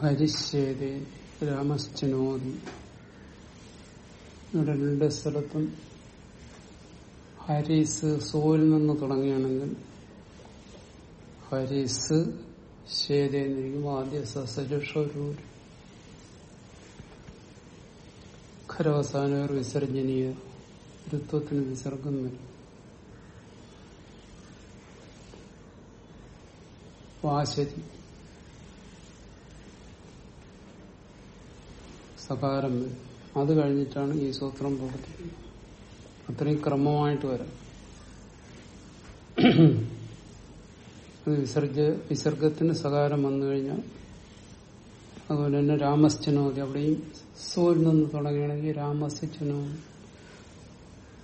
ഹരിശ്ചേതേ രാമശ്ചനോതി ഇവിടെ രണ്ട് സ്ഥലത്തും ഹരിസ് സോയിൽ നിന്ന് തുടങ്ങുകയാണെങ്കിൽ ഹരിസ് ശേതേന്നിരിക്കും ആദ്യ സസജുഷൂര് ഖരവസാനവർ വിസർജനീയ ഋത്വത്തിന് വിസർഗം വരും വാശരി സകാരം അത് കഴിഞ്ഞിട്ടാണ് ഈ സൂത്രം പ്രവർത്തിക്കുന്നത് അത്രയും ക്രമമായിട്ട് വരാം. വിസർജ വിസർഗത്തിന് സകാരം വന്നു കഴിഞ്ഞാൽ അതുപോലെ തന്നെ രാമസ്ചനോതി അവിടെയും സൂര്യൻ നിന്ന് തുടങ്ങുകയാണെങ്കിൽ രാമസ്ചനോ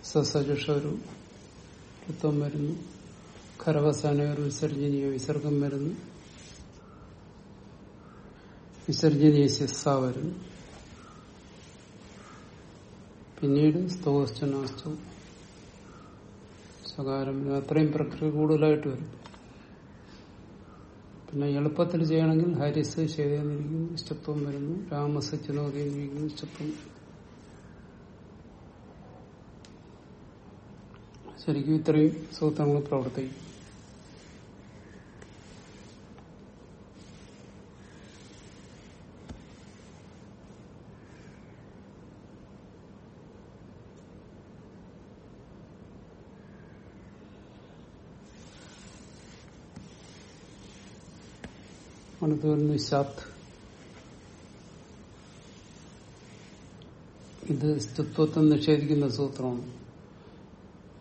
സസജുഷ ഒരു വരുന്നു. ഖരവസാന ഒരു വിസർഗം വരുന്നു. വിസർജനീയ ശിസ്സ വരുന്നു. പിന്നീട് സ്തോസ്റ്റനാസ്റ്റോ സകാരം അത്രയും പ്രക്രിയ കൂടുതലായിട്ട് വരും. പിന്നെ എളുപ്പത്തിൽ ചെയ്യണമെങ്കിൽ ഹരിസ് ശരിയെന്നിരിക്കുന്നു ഇഷ്ടത്വം വരുന്നു. രാമസ് ചിനോദിയിരിക്കുന്നു ഇഷ്ടത്വം ശരിക്കും ഇത്രയും സൂത്രങ്ങൾ പ്രവർത്തിക്കും. അടുത്ത് വരുന്നു ശാത്ത് ഇത് സ്ഥിത്വത്തെ നിഷേധിക്കുന്ന സൂത്രമാണ്.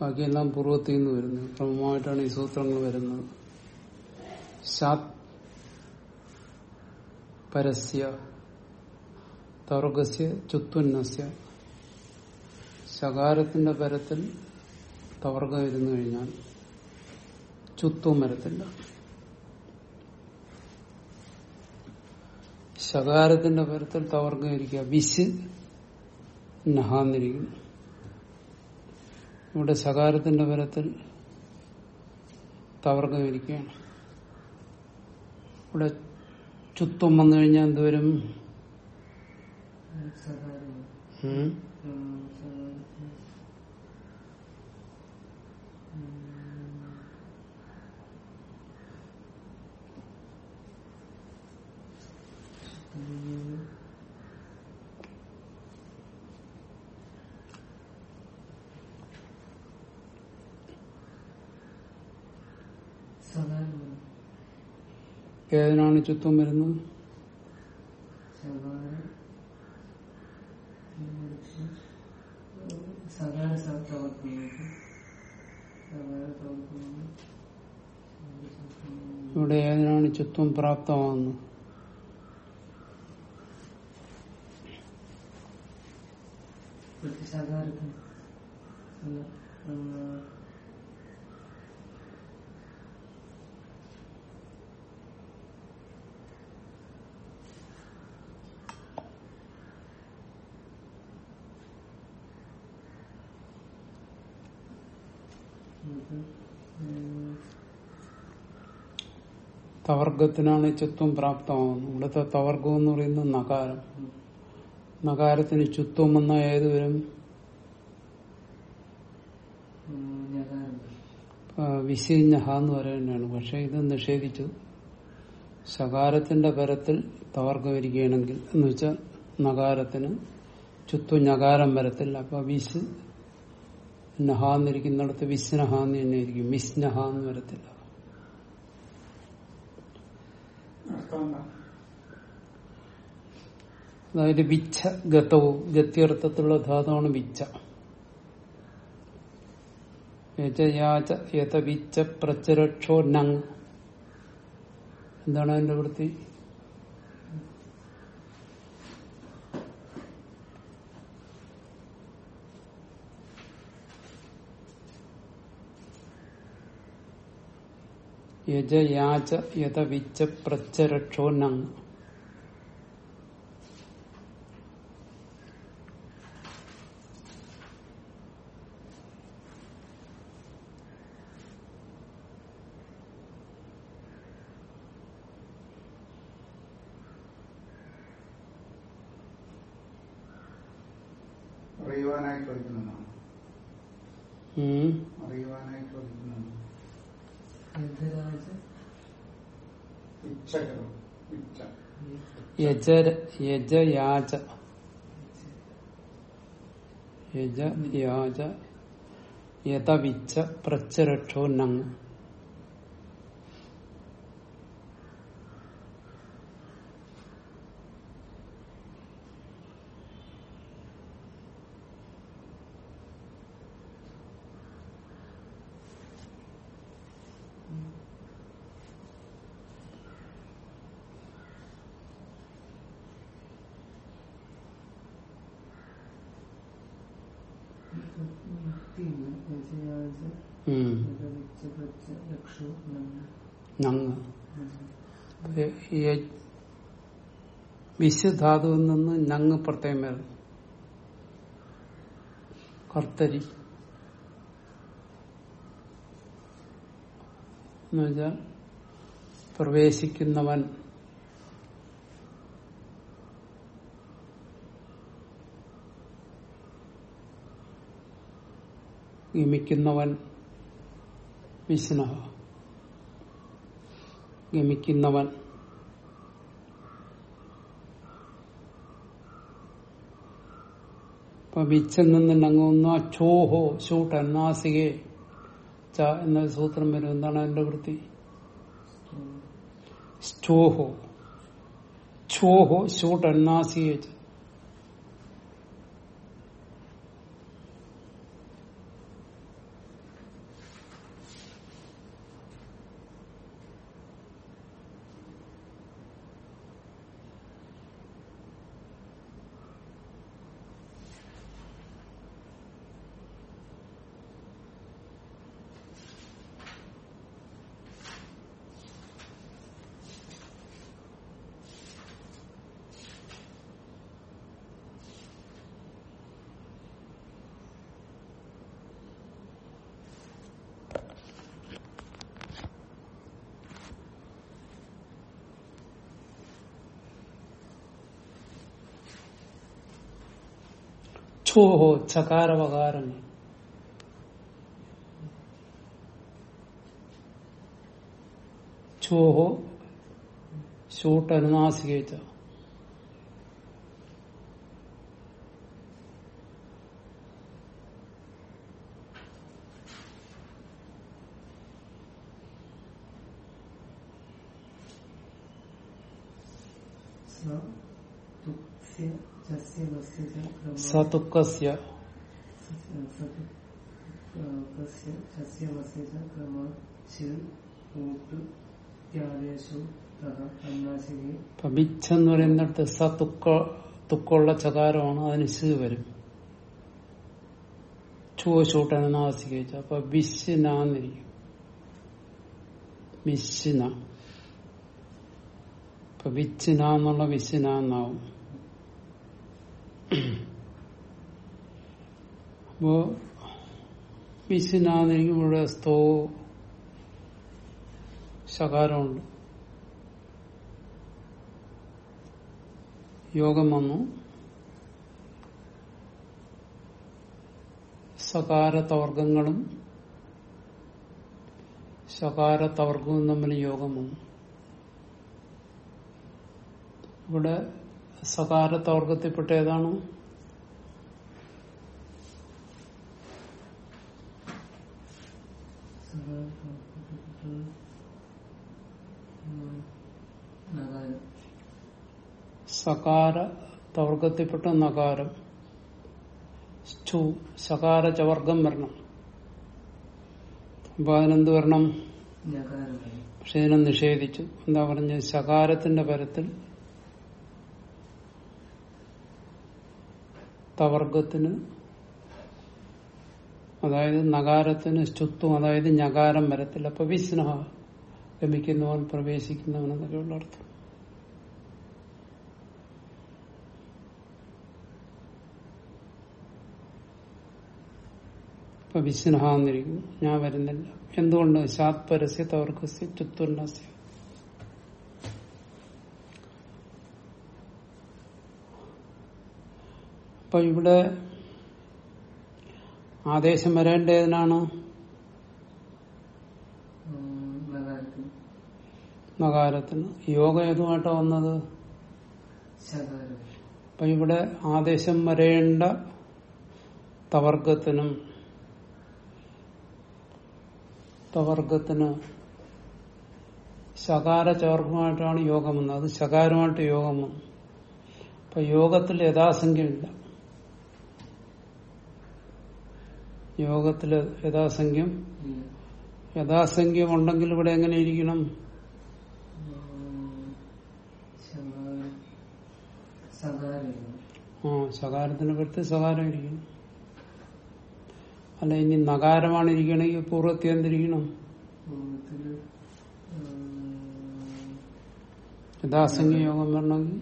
ബാക്കിയെല്ലാം പൂർവത്തിൽ നിന്ന് വരുന്നത്. ക്രമമായിട്ടാണ് ഈ സൂത്രങ്ങൾ വരുന്നത്. ശാത് പരസ്യ തർഗസ്യ ചുത്വന്നസ്യ. ശകാരത്തിന്റെ പരത്തിൽ തവർഗം ഇരുന്നു കഴിഞ്ഞാൽ ചുത്വം വരത്തില്ല. ശകാരത്തിന്റെ പരത്തിൽ തവർഗം ഇരിക്കുക വിശ് നഹാന്നിരിക്കും ഇവിടെ ശകാരത്തിന്റെ പരത്തിൽ തവർഗം ഇരിക്കുകയാണ് ഇവിടെ ചുത്വം വന്നു കഴിഞ്ഞാൽ എന്തുവരും ഉം? ഏതിനാണ് ചുത്വം വരുന്നത്? ഇവിടെ ഏതിനാണ് ചുത്വം പ്രാപ്തമാകുന്നത്? തവർഗത്തിനാണ് ചുത്വം പ്രാപ്തമാകുന്നത് ഇവിടുത്തെ തവർഗം എന്ന് പറയുന്നത് നകാരം. നകാരത്തിന് ചുത്വം വന്ന ഏത് വരും വിശിഞ്ഞഹ എന്ന് പറയുന്നതാണ്. പക്ഷെ ഇത് നിഷേധിച്ചു. ശകാരത്തിന്റെ പരത്തിൽ തവർക്കം ഇരിക്കുകയാണെങ്കിൽ എന്ന് വെച്ചാൽ നകാരത്തിന് ചുത്തു ഞകാരം വരത്തില്ല അപ്പൊ വിശ് നഹാന്നിരിക്കുന്നിടത്ത് വിസ്നഹാന്ന് തന്നെ ഇരിക്കും വിസ്നഹ എന്ന് വരത്തില്ല അതായത് വിച്ഛ ഗതവും ഗത്യർത്ഥത്തിലുള്ള ധാതുവാണ് വിച്ഛ. യജയാച പ്രചരക്ഷോ നങ്. എന്താണ് അതിന്റെ വൃത്തി? യജയാച യഥവിച്ച പ്രചരക്ഷോ നങ്. ഉം. അറിയുവാനായി ചോദിക്കുന്നതാണ് യഥരാജ ഇച്ഛകരം. ഇച്ഛ. യജ യജ യാച യജ യാച യഥവിച്ച പ്രച്ചരക്ഷോ നങ് യഥരാജ ഉം. യഥവിച്ച പ്രച്ച ലക്ഷോ നങ്ങ നങ് വിശ്വധാതുവിൽ നിന്ന് നങ് പ്രത്യേകം വരും. കർത്തരി. എന്നുവെച്ചാൽ പ്രവേശിക്കുന്നവൻ. ഗമിക്കുന്നവൻ വിഷ്ണു ഗമിക്കുന്നവൻ ഇപ്പൊ വിച്ചൽ നിന്ന് നങ്ങുന്ന ചോഹോ ഷൂട്ട് എന്നാസികെ ച എന്ന സൂത്രം വരും എന്താണ് അതിന്റെ വൃത്തി? ചോഹോ ചോഹോ ഷൂട്ട് എന്നാസികെ ഛോഹോ ചകാരവകാരങ്ങൾ ഛോഹോ ഷൂട്ട് അനുനാസികേച്ച ഇപ്പൊ ബിച്ചെന്ന് പറയുന്നിടത്ത് സ തുക്ക തുക്കുള്ള ചകാരമാണ് അതിന് ശ് വരും. ചോ ഷൂട്ട് അനുനാസികേച്ച അപ്പൊ ബിശിനാന്നിരിക്കും വിശിന ഇപ്പൊ വിച്ചിന എന്നുള്ള വിശിന എന്നാവും അപ്പോ വിശിനാന്നിരിക്കും ഇവിടെ സ്തോ ശകാരമുണ്ട്. യോഗം വന്നു. സകാരത്തവർഗങ്ങളും ശകാരത്തവർഗവും തമ്മിൽ യോഗം വന്നു. ഇവിടെ സകാരത്തവർഗത്തിൽപ്പെട്ട ഏതാണ്? സകാര തവർഗത്തിൽപ്പെട്ട നകാരം. സകാര ചവർഗം വരണം. അപ്പൊ അതിനെന്ത് വരണം. പക്ഷെ ഇതിനെ നിഷേധിച്ചു. എന്താ പറഞ്ഞ സകാരത്തിന്റെ പരത്തിൽ തവർഗത്തിന് അതായത് നഗാരത്തിന് സ്തുത്വം അതായത് ഞകാരം വരത്തില്ല. അപ്പൊ വിസ്നഹ ഗമിക്കുന്നവൻ പ്രവേശിക്കുന്നവൻ എന്നൊക്കെയുള്ള അർത്ഥം. ഇപ്പൊ വിസ്നഹ എന്നിരിക്കുന്നു. ഞാൻ വരുന്നില്ല. എന്തുകൊണ്ട്? ശാത് പരസ്യ അപ്പൊ ഇവിടെ ആദേശം വരേണ്ടതിനാണ്? മകാരത്തിന്. നകാരത്തിന് യോഗം ഏതുമായിട്ടാണ് വന്നത്? അപ്പൊ ഇവിടെ ആദേശം വരേണ്ട തവർഗത്തിനും തവർഗത്തിന് ശകാര ചേർക്കുമായിട്ടാണ് യോഗം വന്നത്. അത് ശകാരമായിട്ട് യോഗം വന്നു. അപ്പൊ യോഗത്തിൽ യഥാസംഖ്യമില്ല യോഗത്തിൽ യഥാസംഖ്യം. യഥാസംഖ്യം ഉണ്ടെങ്കിൽ ഇവിടെ എങ്ങനെ ഇരിക്കണം? ആ സകാരത്തിന് പറ്റി സകാരം ഇരിക്കണം. അല്ല ഇനി നകാരമാണ് ഇരിക്കണെങ്കിൽ പൂർവത്തി എന്തിരിക്കണം? യഥാസംഖ്യ യോഗം വരണമെങ്കിൽ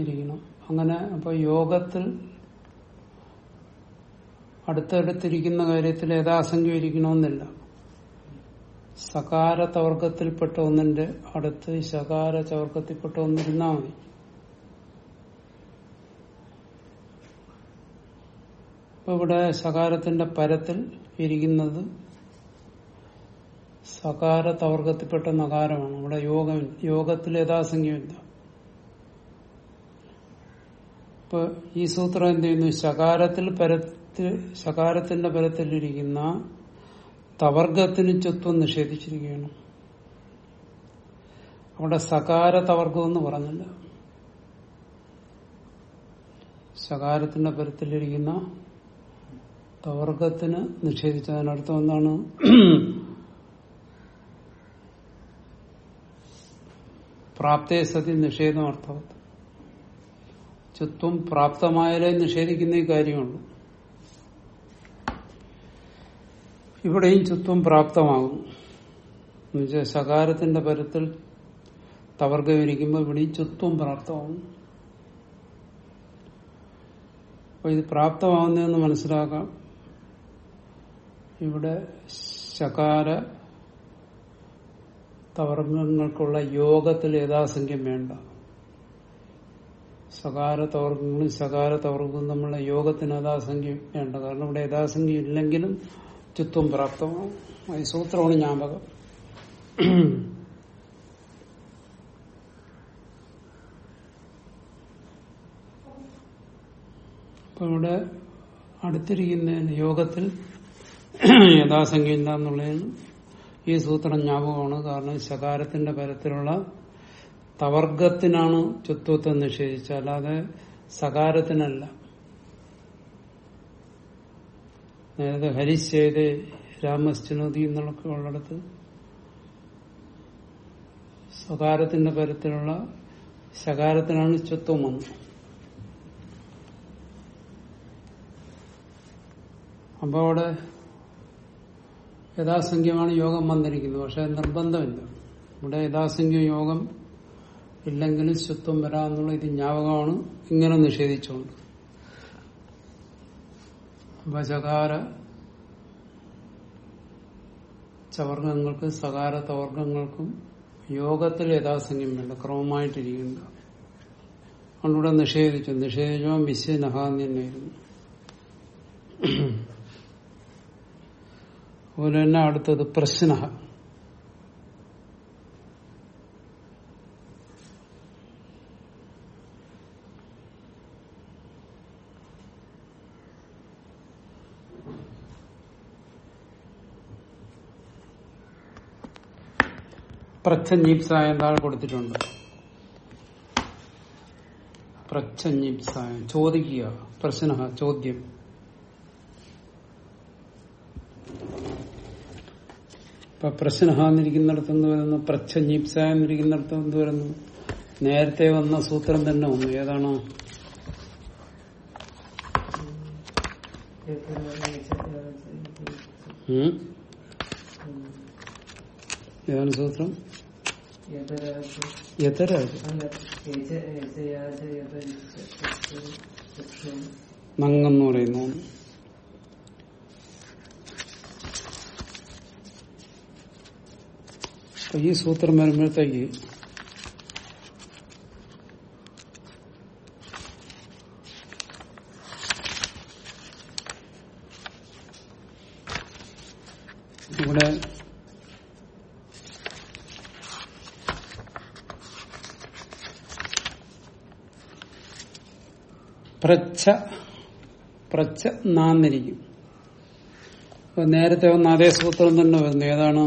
ഇരിക്കണം. അങ്ങനെ അപ്പൊ യോഗത്തിൽ അടുത്തടുത്തിരിക്കുന്ന കാര്യത്തിൽ യഥാസംഖ്യം ഇരിക്കണമെന്നില്ല സകാര തവർഗത്തിൽപ്പെട്ട ഒന്നിന്റെ അടുത്ത് ശകാര ചവർഗത്തിൽപ്പെട്ട ഒന്നിരുന്നാൽ മതി. ഇപ്പൊ ഇവിടെ സകാരത്തിന്റെ പരത്തിൽ ഇരിക്കുന്നത് സകാര തവർഗത്തിൽപ്പെട്ട നകാരമാണ്. ഇവിടെ യോഗം യോഗത്തിൽ യഥാസംഖ്യമില്ല ഇപ്പൊ ഈ സൂത്രം എന്ത് ചെയ്യുന്നു? ശകാരത്തിൽ പരത്തിൽ ശകാരത്തിന്റെ ബലത്തിലിരിക്കുന്ന തവർഗത്തിന് ചൊത്വം നിഷേധിച്ചിരിക്കുകയാണ്. അവിടെ സകാര തവർഗം എന്ന് പറഞ്ഞില്ല. സകാരത്തിന്റെ പരത്തിലിരിക്കുന്ന തവർഗത്തിന് നിഷേധിച്ചതിനർത്ഥം എന്താണ്? പ്രാപ്തേ സതി നിഷേധം അർത്ഥവത്ത്. ചുത്വം പ്രാപ്തമായാലേ നിഷേധിക്കുന്ന കാര്യമുള്ളൂ. ഇവിടെയും ചുത്വം പ്രാപ്തമാകുന്നു എന്നുവെച്ചാൽ സകാരത്തിന്റെ പരത്തിൽ തവർഗം ഇരിക്കുമ്പോൾ ഇവിടെയും ചുത്വം പ്രാപ്തമാകുന്നു അപ്പൊ ഇത് പ്രാപ്തമാകുന്നതെന്ന് മനസ്സിലാക്കാം. ഇവിടെ ശകാര തവർഗങ്ങൾക്കുള്ള യോഗത്തിൽ യഥാസംഖ്യം വേണ്ട. സകാര തവർഗങ്ങളും ശകാര തവർഗവും തമ്മിലുള്ള യോഗത്തിന് യഥാസംഖ്യം വേണ്ട. കാരണം ഇവിടെ യഥാസംഖ്യം ഇല്ലെങ്കിലും ചുത്വം പ്രാപ്തമാവും. സൂത്രമാണ് ജ്ഞാപകം അപ്പൊ ഇവിടെ അടുത്തിരിക്കുന്നതിന് യോഗത്തിൽ യഥാസംഖ്യ ഇല്ല എന്നുള്ളതിന് ഈ സൂത്രം ജ്ഞാപകമാണ് കാരണം ശകാരത്തിന്റെ പരത്തിലുള്ള തവർഗത്തിനാണ് ചുത്വത്വം നിഷേധിച്ചത്. അല്ലാതെ സകാരത്തിനല്ല അതായത് ഹരിശ്ചേത് രാമശ്ചനോദി എന്നൊക്കെ ഉള്ളിടത്ത് സ്വകാരത്തിന്റെ പരത്തിലുള്ള ശകാരത്തിനാണ് ചത്വം വന്നത് അപ്പൊ അവിടെ യഥാസംഖ്യമാണ് യോഗം വന്നിരിക്കുന്നത് പക്ഷെ നിർബന്ധമില്ല. ഇവിടെ യഥാസംഖ്യ യോഗം ഇല്ലെങ്കിലും ശുത്വം വരാന്നുള്ള ഇത് ജ്ഞാപകമാണ് ഇങ്ങനെ നിഷേധിച്ചുകൊണ്ട്. ശകാര ചവർഗങ്ങൾക്ക് സകാര തവർഗങ്ങൾക്കും യോഗത്തിൽ യഥാസംഖ്യം വേണ്ട ക്രമമായിട്ടിരിക്കുന്നില്ല അതുകൊണ്ടിവിടെ നിഷേധിച്ചു. നിഷേധിച്ചോ വിശ്വ നഹാന്ന് തന്നെയായിരുന്നു അതുപോലെ തന്നെ അടുത്തത് പ്രശ്ന പ്രച്ഛഞ്ഞീപ്സായം എന്താണ് കൊടുത്തിട്ടുണ്ട്. പ്രച്ഛഞ്ഞീപ്സായം ചോദിക്കുക. പ്രശ്ന ചോദ്യം. ഇപ്പൊ പ്രശ്നഹാന്നിരിക്കുന്നിടത്ത് എന്ത് വരുന്നു? പ്രച്ഛഞ്ഞീപ്സായെന്നിരിക്കുന്നിടത്ത് എന്ത് വരുന്നു? നേരത്തെ വന്ന സൂത്രം തന്നെ വന്നു. ഏതാണോ? ഉം? ഏതാണ് സൂത്രം നങ്ങെന്ന് പറയുന്നു. ഈ സൂത്രം വരുമ്പോഴത്തേക്ക് പ്രച്ഛ പ്രച്ഛ നാന്നിരിക്കും. നേരത്തെ വന്ന അതേ സൂത്രം തന്നെ വരുന്നു. ഏതാണ്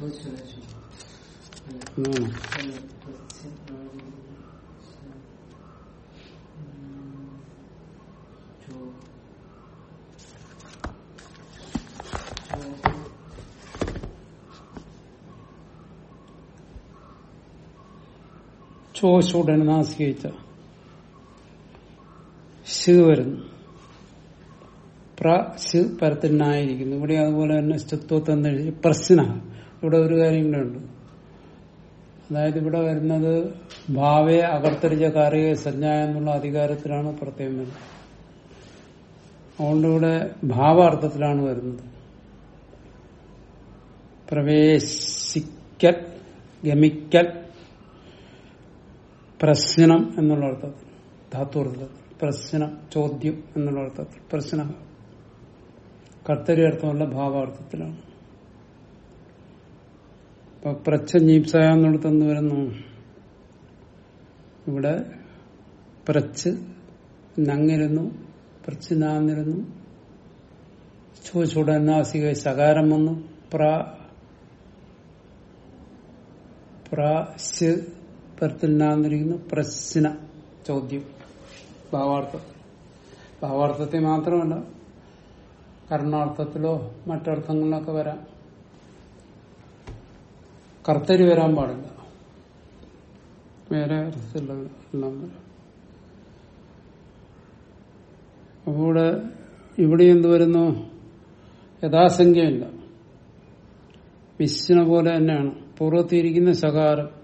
ചോദിച്ചു ചോദിച്ചു ഉം. അല്ല കുറച്ച് നാല് ഉം, ചോ- ചോ- ചോശുടൻ നാസികയിച്ച ശ് വരുന്നു പ്ര ശ് പരത്തിനായിരിക്കുന്നു. ഇവിടെ അതുപോലെ തന്നെ സ്തുത്വത്വം എഴുതി പ്രശ്ന. ഇവിടെ ഒരു കാര്യം കൂടെ ഉണ്ട്. അതായത് ഇവിടെ വരുന്നത് ഭാവയെ അകർത്തരിച്ച കാറിക സജ്ഞ എന്നുള്ള അധികാരത്തിലാണ് പ്രത്യേകം വരുന്നത്. അതുകൊണ്ട് ഇവിടെ ഭാവാർത്ഥത്തിലാണ് വരുന്നത്. പ്രവേശിക്കൽ ഗമിക്കൽ പ്രശ്നം എന്നുള്ള അർത്ഥത്തിൽ ധാത്വർത്ഥത്തിൽ പ്രശ്നം ചോദ്യം എന്നുള്ള അർത്ഥത്തിൽ പ്രശ്ന. കർത്തരി അർത്ഥമുള്ള ഭാവാർത്ഥത്തിലാണ്. ഇപ്പൊ പ്രച്ഛ ഞീപ്സയ എന്നിടത്തെന്ന് വരുന്നു. ഇവിടെ പ്രച്ച് നങ്ങിരുന്നു പ്രച്ച് നാന്നിരുന്നു. ചോദിച്ചൂടെ നാസിക ശകാരം വന്നു? പ്രാ പ്രാശ് പരത്തിൽ നാന്നിരിക്കുന്നു പ്രശ്ന ചോദ്യം. ഭാവാർത്ഥം. ഭാവാർത്ഥത്തെ മാത്രമല്ല കർണാർത്ഥത്തിലോ മറ്റർത്ഥങ്ങളിലൊക്കെ വരാം. കർത്തരി വരാൻ പാടില്ല. വേറെ അർത്ഥത്തിലുള്ള അപ്പോ ഇവിടെ ഇവിടെ എന്ത് വരുന്നു? യഥാസംഖ്യമില്ല വിശ്വന പോലെ തന്നെയാണ്. പൂർവത്തിയിരിക്കുന്ന ശകാരം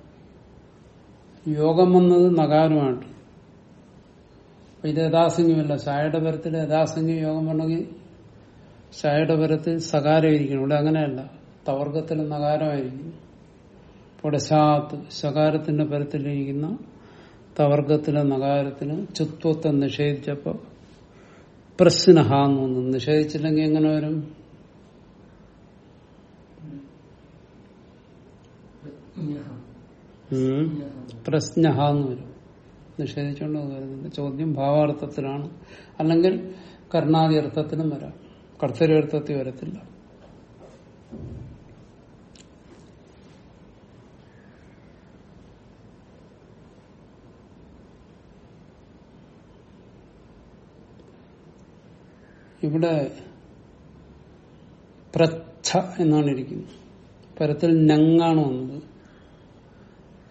യോഗം വന്നത് നകാരമാണ് ഇത് യഥാസംഖ്യമല്ല ഛായയുടെ പരത്തിൽ യഥാസംഖ്യം യോഗം വന്നെങ്കിൽ ഛായയുടെ പരത്തിൽ സകാരമായിരിക്കണം. ഇവിടെ അങ്ങനെയല്ല. തവർഗത്തിൽ നകാരമായിരിക്കും. ഇവിടെ ശാത്ത് ശകാരത്തിന്റെ പരത്തിലിരിക്കുന്ന തവർഗത്തിലെ നകാരത്തിന് ചുത്വത്തെ നിഷേധിച്ചപ്പോ പ്രശ്നഹ എന്ന് നിഷേധിച്ചില്ലെങ്കിൽ എങ്ങനെ വരും. ഉം. ജ്ഞഃ. പ്രശ്നഹ എന്ന് വരും. നിഷേധിച്ചുകൊണ്ട് അത് വരുന്നുണ്ട് ചോദ്യം ഭാവാർത്ഥത്തിലാണ്. അല്ലെങ്കിൽ കർണാദി അർത്ഥത്തിനും വരാം. കർത്തരി അർത്ഥത്തിൽ വരത്തില്ല. ഇവിടെ പ്രച്ഛ എന്നാണ് ഇരിക്കുന്നത്. പരത്തിൽ ഞങ്ങാണ് വന്നത്.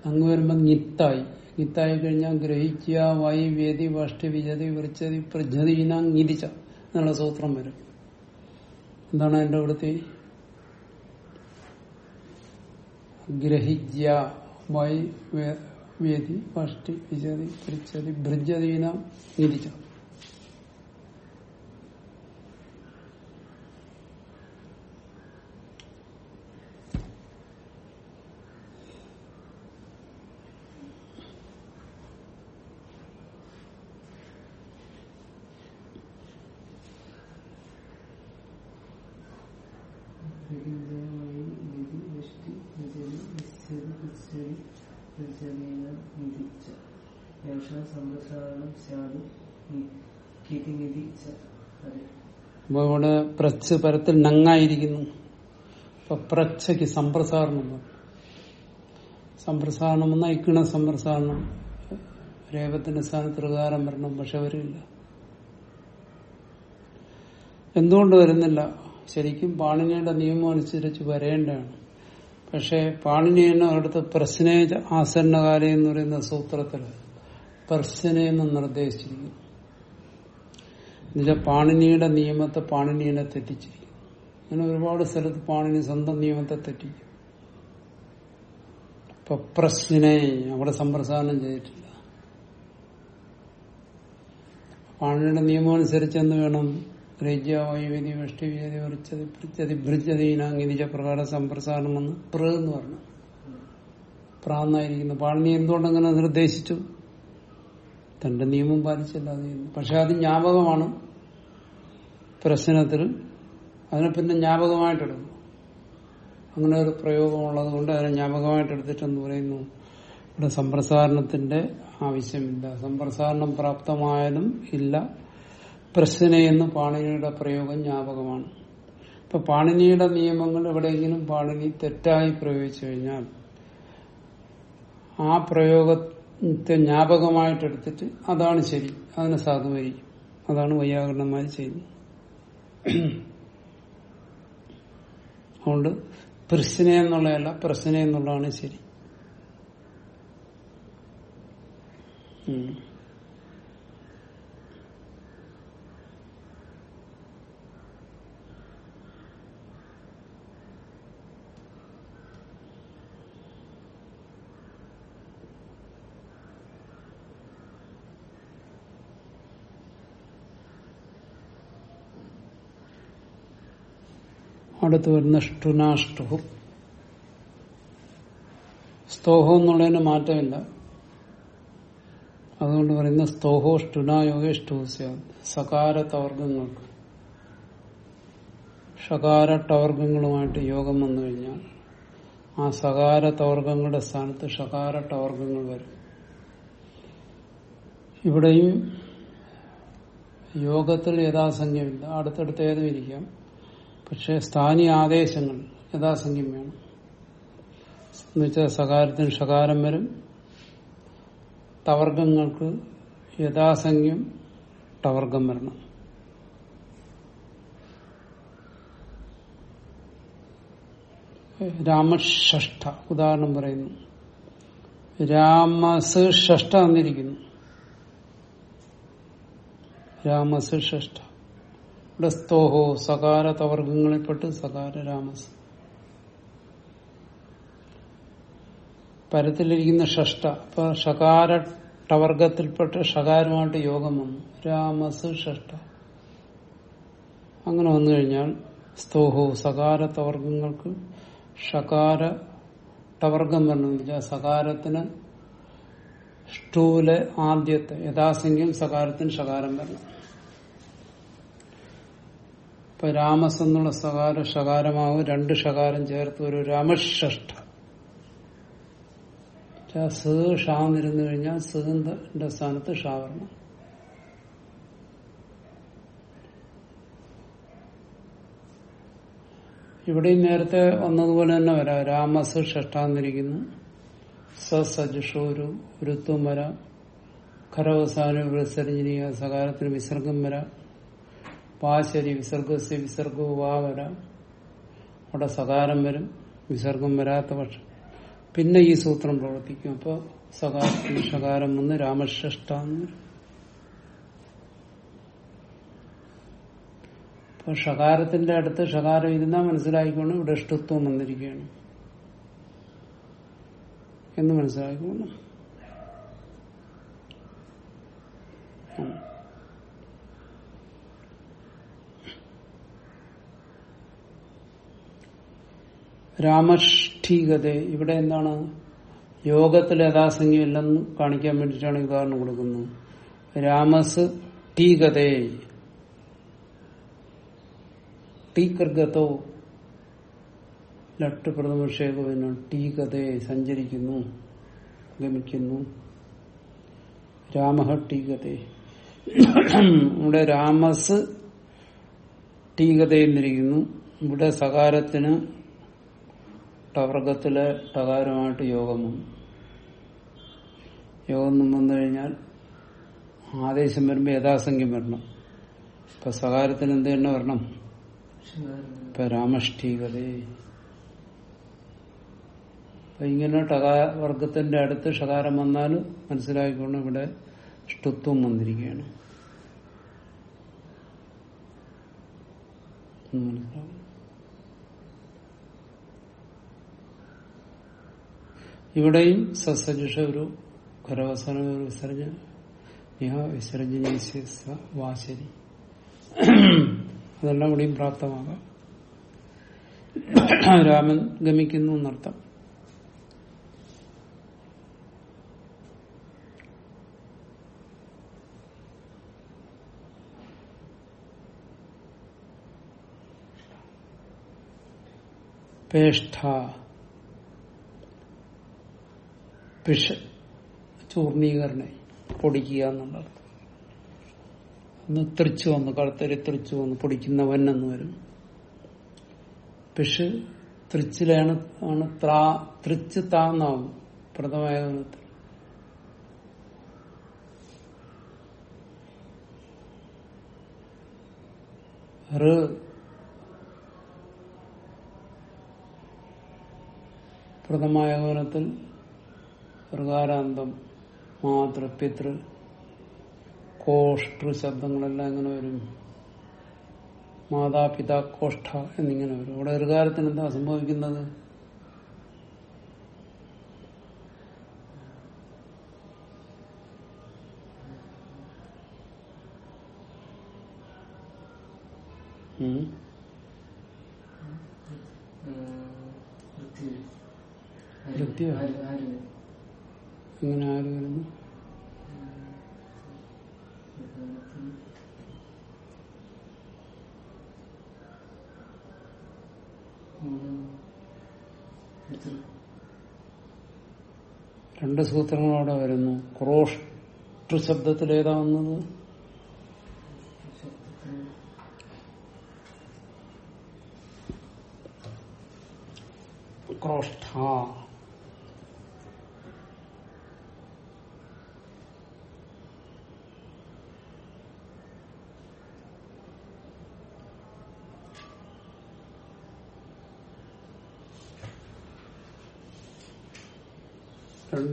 അങ്ങ് വരുമ്പോ നിത്തായി നിത്തായി കഴിഞ്ഞാൽ ഗ്രഹിക്കുക വായി വേദി വാഷ്ടി വിജതി വൃച്ചതി പ്രജതീന നിതിച്ച എന്നുള്ള സൂത്രം വരും. എന്താണ് എന്റെ വൃത്തി ഗ്രഹിജ്യ വേ- വേദി വാഷ്ടി വിജതി വൃച്ചതി ഭൃജതീന നിതിച്ച ഇവിടെ പ്രച്ച് പരത്തിൽ നങ്ങായിരിക്കുന്നു. അപ്പൊ സമ്പ്രസാരണം സംപ്രസാരണം സമ്പ്രസാരണം വന്നാൽ ഇക്കിണ സമ്പ്രസാരണം രേപത്തിന്റെ സ്ഥാനത്ത് ഋകാരം വരണം പക്ഷെ വരില്ല എന്തുകൊണ്ട് വരുന്നില്ല? ശരിക്കും പാണിനിയുടെ നിയമം അനുസരിച്ച് വരേണ്ടതാണ്. പക്ഷെ പാണിനി അടുത്ത് പ്രശ്നേ ആസന്നകാലം എന്ന് പറയുന്ന സൂത്രത്തിൽ പ്രശ്നെന്ന് നിർദ്ദേശിച്ചിരിക്കുന്നു. എന്നുവെച്ചാൽ പാണിനിയുടെ നിയമത്തെ പാണിനിയെ തെറ്റിച്ചിരിക്കും അങ്ങനെ ഒരുപാട് സ്ഥലത്ത് പാണിനി സ്വന്തം നിയമത്തെ തെറ്റിക്കും. ഇപ്പൊ പ്രശ്നെ അവിടെ സമ്പ്രസാരണം ചെയ്തിട്ടില്ല. പാണിനിയുടെ നിയമം അനുസരിച്ച് എന്ത് വേണം? ഗ്രജ്യ വൈവേദി വഷ്ടിവേദി വൃച്ചതി പൃച്ചതി ഭൃജതീനാങ്ങിരിച്ച പ്രകാരം സമ്പ്രസാരണമെന്ന് പ്ര എന്ന് പറഞ്ഞു. പ്രാന്നായിരിക്കുന്നു. പാണിനി എന്തുകൊണ്ടങ്ങനെ നിർദ്ദേശിച്ചു? തന്റെ നിയമം പാലിച്ചല്ലാതെ പക്ഷെ അത് ജ്ഞാപകമാണ്. പ്രശ്നത്തിൽ അതിനെ പിന്നെ ജ്ഞാപകമായിട്ടെടുക്കും. അങ്ങനെ ഒരു പ്രയോഗമുള്ളത് കൊണ്ട് അതിനെ ജ്ഞാപകമായിട്ടെടുത്തിട്ടെന്ന് പറയുന്നു. ഇവിടെ സമ്പ്രസാരണത്തിന്റെ ആവശ്യമില്ല. സമ്പ്രസാരണം പ്രാപ്തമായാലും ഇല്ല. പ്രശ്ന എന്ന് പാണിനിയുടെ പ്രയോഗം ജ്ഞാപകമാണ്. ഇപ്പൊ പാണിനിയുടെ നിയമങ്ങൾ എവിടെയെങ്കിലും പാണിനി തെറ്റായി പ്രയോഗിച്ചു കഴിഞ്ഞാൽ ആ പ്രയോഗത്തെ ജ്ഞാപകമായിട്ടെടുത്തിട്ട് അതാണ് ശരി. അതിനെ സാധുവായിരിക്കും അതാണ് വൈയാകരണമായി ചെയ്യുന്നത് അതുകൊണ്ട് പ്രശ്ന എന്നുള്ളതല്ല പ്രശ്ന എന്നുള്ളതാണ് ശരി. അടുത്ത് വരുന്ന ഷ്ടുനാഷ്ടു സ്തോഹം എന്നുള്ളതിന് മാറ്റമില്ല. അതുകൊണ്ട് പറയുന്ന സ്തോഹോ ഷ്ടുനായോഗ സകാര തവർഗങ്ങൾക്ക് ഷകാര ടവർഗങ്ങളുമായിട്ട് യോഗം വന്നു കഴിഞ്ഞാൽ ആ സകാര തവർഗങ്ങളുടെ സ്ഥാനത്ത് ഷകാര ടവർഗങ്ങൾ വരും. ഇവിടെയും യോഗത്തിൽ യഥാസംഖ്യമില്ല. അടുത്തടുത്ത് ഏതും ഇരിക്കാം. പക്ഷെ സ്ഥാനീയ ആദേശങ്ങൾ യഥാസംഖ്യം വേണം. എന്നുവെച്ചാൽ സകാരത്തിന് ഷകാരം വരും. തവർഗങ്ങൾക്ക് യഥാസംഖ്യം ടവർഗം വരണം. രാമഷ്ഠ ഉദാഹരണം പറയുന്നു. രാമസ് ഷഷ്ഠ എന്നിരിക്കുന്നു രാമസ് ഷഷ്ട ഇവിടെ സ്തോഹോ സകാര തവർഗങ്ങളിൽപ്പെട്ട് സകാര രാമസ് പരത്തിലിരിക്കുന്ന ഷഷ്ട അപ്പൊ ഷകാര ടവർഗത്തിൽപ്പെട്ട് ഷകാരമായിട്ട് യോഗം വന്നു. രാമസ് ഷഷ്ട. അങ്ങനെ വന്നു കഴിഞ്ഞാൽ സ്തോഹോ സകാര തവർഗങ്ങൾക്ക് ഷകാര ടവർഗം വരണമെന്നില്ല. സകാരത്തിന് ഷ്ടൂൽ ആദ്യത്തെ യഥാസംഖ്യം സകാരത്തിന് ഷകാരം വരണം. ഇപ്പൊ രാമസ് എന്നുള്ള സകാര ഷകാരമാവും രണ്ട് ഷകാരം ചേർത്ത് ഒരു രാമഷ്ഠ സ് കഴിഞ്ഞാൽ സിന്റെ സ്ഥാനത്ത് ഷാവർണ ഇവിടെയും നേരത്തെ വന്നതുപോലെ തന്നെ വരാം. രാമസ് ഷഷ്ടാന്നിരിക്കുന്നു സജുഷോരു ഒരുത്വം വരാം. ഖരവസാന വിസർജനീയ സകാരത്തിന് വിസർഗം വരാം. പാശരി വിസർഗസ് വിസർഗവും വാ വരാം. അവിടെ സകാരം വരും. വിസർഗം വരാത്ത പക്ഷം. പിന്നെ ഈ സൂത്രം പ്രവർത്തിക്കും. അപ്പോൾ സകാരത്തിന് ഷകാരം വന്ന് രാമശ്രഷ്ടാന്ന് അപ്പൊ ഷകാരത്തിന്റെ അടുത്ത് ഷകാരം ഇരുന്നാൽ മനസ്സിലായിക്കോണം. ഇവിടെ ഇഷ്ടത്വം വന്നിരിക്കുകയാണ്. എന്ന് മനസ്സിലായിക്കോണം. രാമഷ്ഠീകത ഇവിടെ എന്താണ്? യോഗത്തിൽ യഥാസംഖ്യം ഇല്ലെന്ന് കാണിക്കാൻ വേണ്ടിയിട്ടാണ് ഉദാഹരണം കൊടുക്കുന്നത്. രാമസ് ടീകതേ ടീകർഗതോ ലട്ട് പ്രഥമക്ഷേപത്തിന് ടീകതേ സഞ്ചരിക്കുന്നു ഗമിക്കുന്നു. രാമഹ ടീകതേ ഇവിടെ രാമസ് ടീകതയെന്നിരിക്കുന്നു ഇവിടെ സകാരത്തിന് ടവർഗത്തിലെ ടകാരമായിട്ട് യോഗം വന്നു. യോഗം വന്നു കഴിഞ്ഞാൽ ആദേശം വരുമ്പോൾ യഥാസംഖ്യം വരണം. ഇപ്പൊ സകാരത്തിന് എന്ത് തന്നെ വരണം? ഇപ്പൊ രാമഷ്ഠീകതേ. അപ്പൊ ഇങ്ങനെ ടകാവർഗത്തിന്റെ അടുത്ത് ഷകാരം വന്നാൽ മനസ്സിലാക്കിക്കൊണ്ട് ഇവിടെ ഷ്ടുത്വം വന്നിരിക്കുകയാണ്. മനസ്സിലാവും ഇവിടെയും സസജുഷ ഒരു കരവസന ഒരു വിസർജന വാശരി. അതെല്ലാം കൂടിയും പ്രാപ്തമാകാം. രാമൻ ഗമിക്കുന്നു എന്നർത്ഥം. പേഷ്ഠ. പിഷ് ചൂർണീകരണ പൊടിക്കുക എന്നുള്ളത്. ഒന്ന് തിരിച്ചു വന്ന് കളത്തരി തിരിച്ചു വന്ന് പൊടിക്കുന്നവൻ എന്ന് വരും. പിഷ് തൃച്ചിലാണ് ആണ് ത്രാ തൃച്ച് താന്നാവും പ്രഥമായവനത്തിൽ റ് പ്രഥമായവനത്തിൽ ഋകാരാന്തം മാതൃ പിതൃ കോഷ്ടൃ ശബ്ദങ്ങളെല്ലാം എങ്ങനെ വരും മാതാപിതാ കോഷ്ഠ എന്നിങ്ങനെ വരും ഇവിടെ ഋകാരത്തിന് എന്താ സംഭവിക്കുന്നത് വൃത്തിയോ? ഇങ്ങനെ ആര് വരുന്നു രണ്ട് സൂത്രങ്ങൾ വരുന്നു. ക്രോഷ്ട്രു ശബ്ദത്തിൽ ഏതാ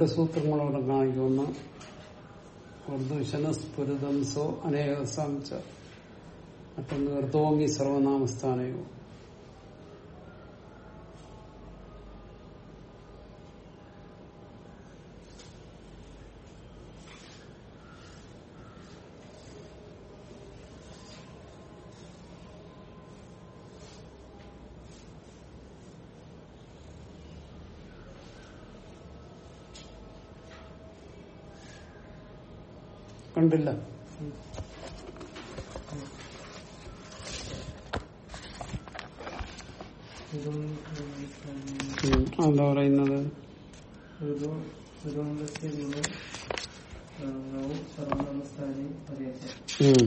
രണ്ട് സൂത്രങ്ങളോടെ കാണിക്കുന്ന ഉർദുശനസ്ഫുരിതംസോ സ്ഫുരിതംസോ അനേകസാം മറ്റൊന്ന് ഋതോങ്ങി സർവനാമസ്ഥാനയോ. കണ്ടില്ല. എന്താ പറയുന്നത്. പിന്നെ ഉം.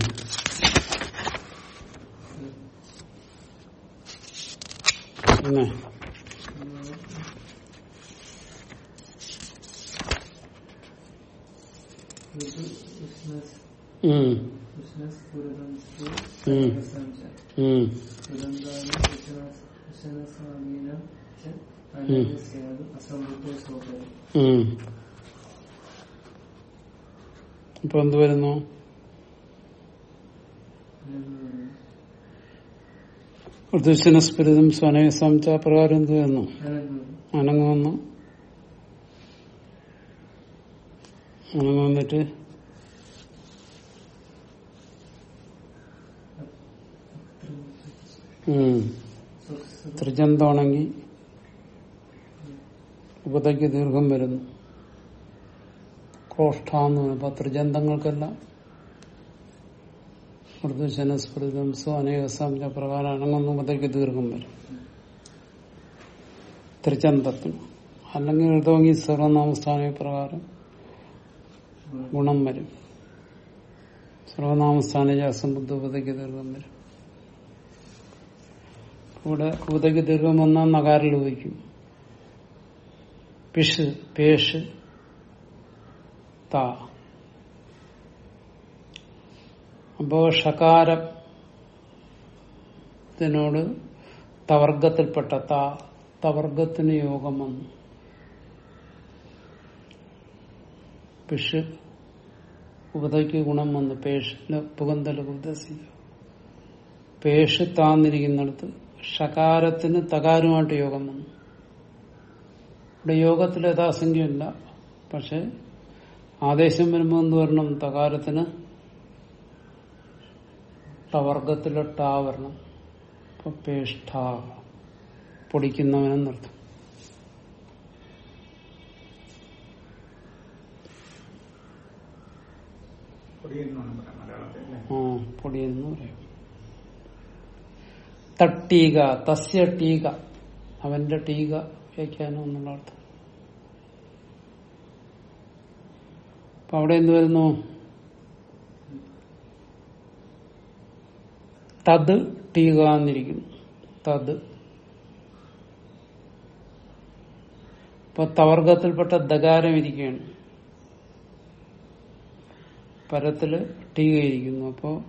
ഉം. ഉം. ഉം. ഇപ്പൊ എന്ത് വരുന്നു? ഉദ്ദേശന സ്ഫുരിതം സ്വനയ സംച പ്രകാരം എന്ത് വരുന്നു? അനങ്ങ് വന്നു ത്രിജന്തമാണെങ്കിൽ ഉപതയ്ക്ക് ദീർഘം വരുന്നു. കോഷ്ടാന്ന് അപ്പൊ ത്രിജന്തങ്ങൾക്കെല്ലാം മൃദുശനസ്ഫുരിതം സോ അനേകസാംജ പ്രകാരം അനങ്ങുന്ന ഉപതയ്ക്ക് ദീർഘം വരും. ത്രിചന്തത്തിന് അല്ലെങ്കിൽ എഴുതോങ്ങി സർവനാമസ്ഥാന പ്രകാരം ഗുണം വരും. സർവനാമസ്ഥാന ജാസം ബുദ്ധ ഉപതയ്ക്ക് ദീർഘം വരും. ഇവിടെ കൂതയ്ക്ക് ദീർഘം വന്നാൽ നകാരിൽ ഉപയോഗിക്കും പിഷ് പേഷ് ത. അപ്പോ ഷകാരത്തിനോട് തവർഗത്തിൽപ്പെട്ട ത തവർഗത്തിന് യോഗം വന്നു. പിഷ് ഉപതയ്ക്ക് ഗുണം വന്നു. പേഷിന് പുകന്തൽ ഉപദസി പേഷ് താന്നിരിക്കുന്നിടത്ത് ഷകാരത്തിന് തകാരുമായിട്ട് യോഗം വന്നു. ഇവിടെ യോഗത്തിൽ യഥാസംഖ്യമില്ല. പക്ഷെ ആദേശം വരുമ്പോൾ എന്ത് വരണം? തകാരത്തിന് ടവർഗത്തിലെ ടാ വരണം അപ്പൊ പേഷ്ഠ പൊടിക്കുന്നവനെന്നർത്ഥം പൊടിയെന്ന് പറയാം. തട്ടീക തസ്യ ടീക. അവന്റെ ടീക വ്യാഖ്യാനം എന്നുള്ള അർത്ഥം. അപ്പൊ അവിടെ എന്ത് വരുന്നു? തത് ടീക എന്നിരിക്കുന്നു തത് ഇപ്പൊ തവർഗത്തിൽപ്പെട്ട ദകാരം ഇരിക്കുകയാണ്. പരത്തിൽ ടീക ഇരിക്കുന്നു. അപ്പോ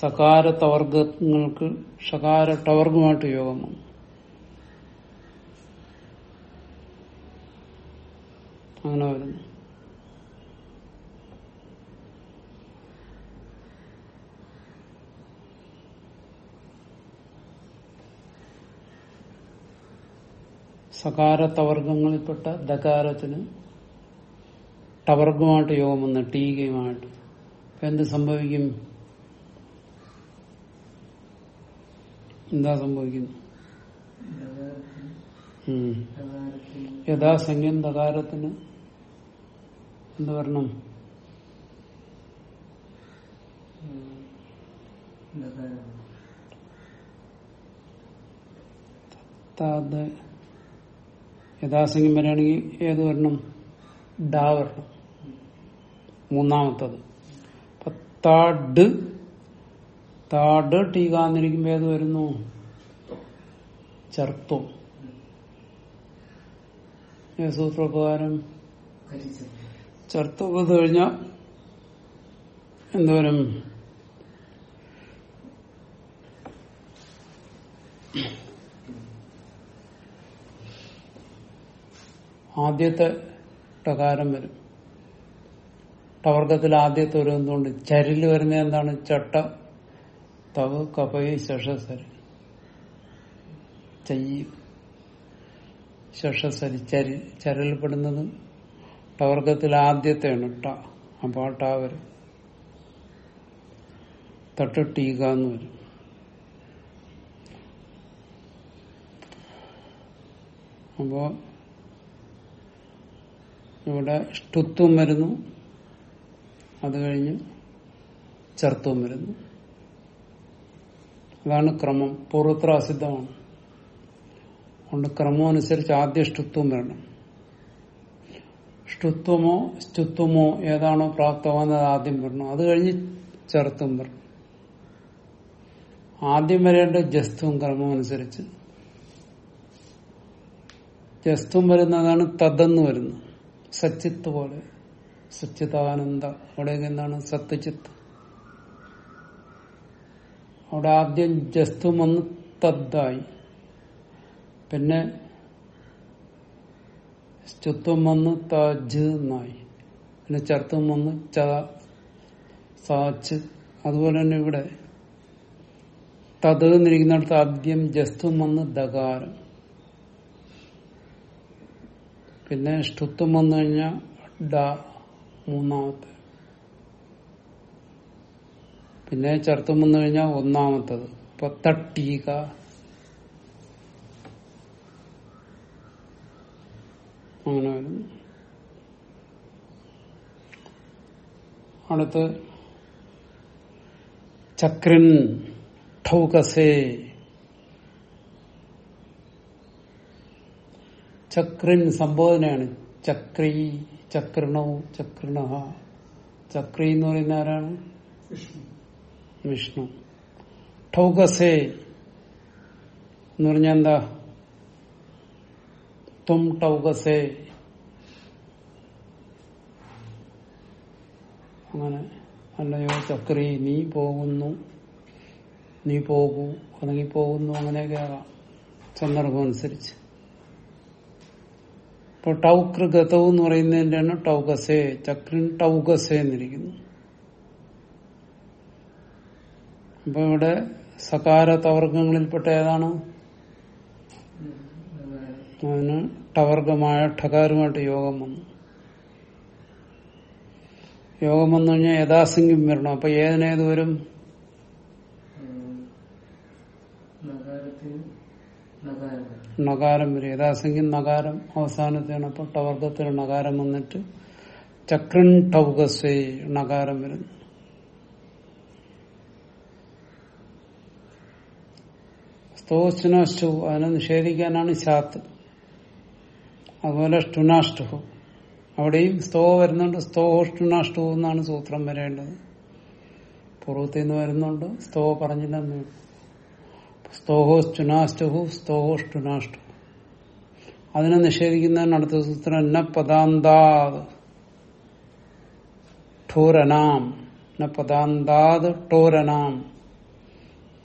സകാര തവർഗങ്ങൾക്ക് ഷകാര ടവർഗമായിട്ട് യോഗം വന്നു അങ്ങനെ വരുന്നു. സകാര തവർഗങ്ങളിൽപ്പെട്ട ദകാരത്തിന് ടവർഗമായിട്ട് യോഗം വന്ന് ടീകയുമായിട്ട്. എന്ത് സംഭവിക്കും? എന്താ സംഭവിക്കുന്നു? യഥാസംഖ്യം തകാരത്തിന് എന്ത് വരണം? യഥാസംഖ്യം വരികയാണെങ്കിൽ ഏത് വരണം? ഡാ വരണം. മൂന്നാമത്തത്. അപ്പൊ താഡ് ടീകാന്നിരിക്കുമ്പോ ഏത് വരുന്നു? ചർപ്പം സൂത്രപ്രകാരം ചർത്തം വന്നു കഴിഞ്ഞാൽ എന്തോരം ആദ്യത്തെ ടകാരം വരും. ടവർഗത്തിൽ ആദ്യത്തെ ഒരു എന്തുകൊണ്ട് ചരിൽ വരുന്ന എന്താണ്? ചട്ട. തവ് കപയെ ശശസരി ചയ്യി ശശസരി ചരി ചരൽപ്പെടുന്നത് ടവർഗത്തിൽ ആദ്യത്തെയാണ് ട അപ്പോൾ ആ ട വരും തട്ട് ടീക എന്ന് വരും അപ്പോ ഇവിടെ ഷ്ടുത്വം വരുന്നു അത് കഴിഞ്ഞ് ചർത്തവും വരുന്നു അതാണ് ക്രമം. പൂർവത്ര അസിദ്ധമാണ് അതുകൊണ്ട് ക്രമം അനുസരിച്ച് ആദ്യ ഷ്ടുത്വം വരണം ഷ്ടുത്വമോ സ്റ്റുത്വമോ ഏതാണോ പ്രാപ്തമാകുന്നത് ആദ്യം വരണം. അത് കഴിഞ്ഞ് ചേർത്തും വരണം. ആദ്യം വരേണ്ട ജസ്തുവും ക്രമം അനുസരിച്ച്. ജസ്തും വരുന്നതാണ് തതെന്ന് വരുന്നത്. സച്ചിത്ത് പോലെ. സച്ചിതാനന്ദ അവിടെയൊക്കെ എന്താണ്? സത്യചിത്ത്. അവിടെ ആദ്യം ജസ്തു വന്ന് തദ്ദായി. പിന്നെ സ്റ്റുത്വം വന്ന് തജ് എന്നായി പിന്നെ ചർത്തം വന്ന് ച സാച്ച് അതുപോലെ തന്നെ ഇവിടെ തത് എന്നിരിക്കുന്നിടത്ത് ആദ്യം ജസ്തും വന്ന് ദകാരം. പിന്നെ ഷ്ടുത്വം വന്നു കഴിഞ്ഞാൽ ഡ മൂന്നാമത്തെ. പിന്നെ ചർത്തം വന്നു കഴിഞ്ഞാൽ ഒന്നാമത്തത്. ഇപ്പൊ തട്ടീക. അങ്ങനെ വരും. അടുത്ത് ചക്രൻ ഠൗകസേ. ചക്രൻ സംബോധനയാണ്. ചക്രി ചക്രണോ ചക്രണ ചക്രി എന്ന് പറയുന്ന ആരാണ്? വിഷ്ണു. വിഷ്ണു. ടൗകസേ എന്ന് പറഞ്ഞാൽ എന്താ തും ടൗകസേ അങ്ങനെ അല്ലയോ ചക്രി നീ പോകുന്നു. നീ പോകൂ അല്ലെങ്കിൽ പോകുന്നു അങ്ങനെയൊക്കെ ആകാം സന്ദർഭം അനുസരിച്ച്. ഇപ്പൊ ടൗക്ര ഗതവ് എന്ന് പറയുന്നതിന്റെയാണ് ടൗകസേ. ചക്രൻ ടൗകസേ എന്നിരിക്കുന്നു. അപ്പൊ ഇവിടെ സകാര തവർഗങ്ങളിൽപ്പെട്ട ഏതാണ് അതിന് ടവർഗമായ ഠകാരുമായിട്ട് യോഗം വന്നു. യോഗം വന്നു കഴിഞ്ഞാൽ യഥാസംഖ്യം വരണം. അപ്പൊ ഏതിനേത് വരും. നകാരം വരും. യഥാസംഖ്യം നകാരം. അവസാനത്തെയാണ് അപ്പൊ ടവർഗത്തിൽ നകാരം വന്നിട്ട് ചക്രൻ ടൗകസ്വേ നകാരം വരുന്നു. സ്തോസ്റ്റുനാഷ്ടു അതിനെ നിഷേധിക്കാനാണ് ശാത്ത് അതുപോലെ ഷ്ടുനാഷ്ടു അവിടെയും സ്തോ വരുന്നുണ്ട് സ്തോഷ്ടുനാഷ്ടു എന്നാണ് സൂത്രം വരേണ്ടത്. പൂർവത്തിൽ നിന്ന് വരുന്നുണ്ട് സ്തോ പറഞ്ഞില്ലെന്ന്. സ്തോഹോസ്റ്റുനാഷ്ടു സ്തോഹോഷ്ടുനാഷ്ടു അതിനെ നിഷേധിക്കുന്നതിന് അടുത്ത സൂത്രം ന പദാന്താത് ഠോരനാം. ന പദാന്താത് ടോരനാം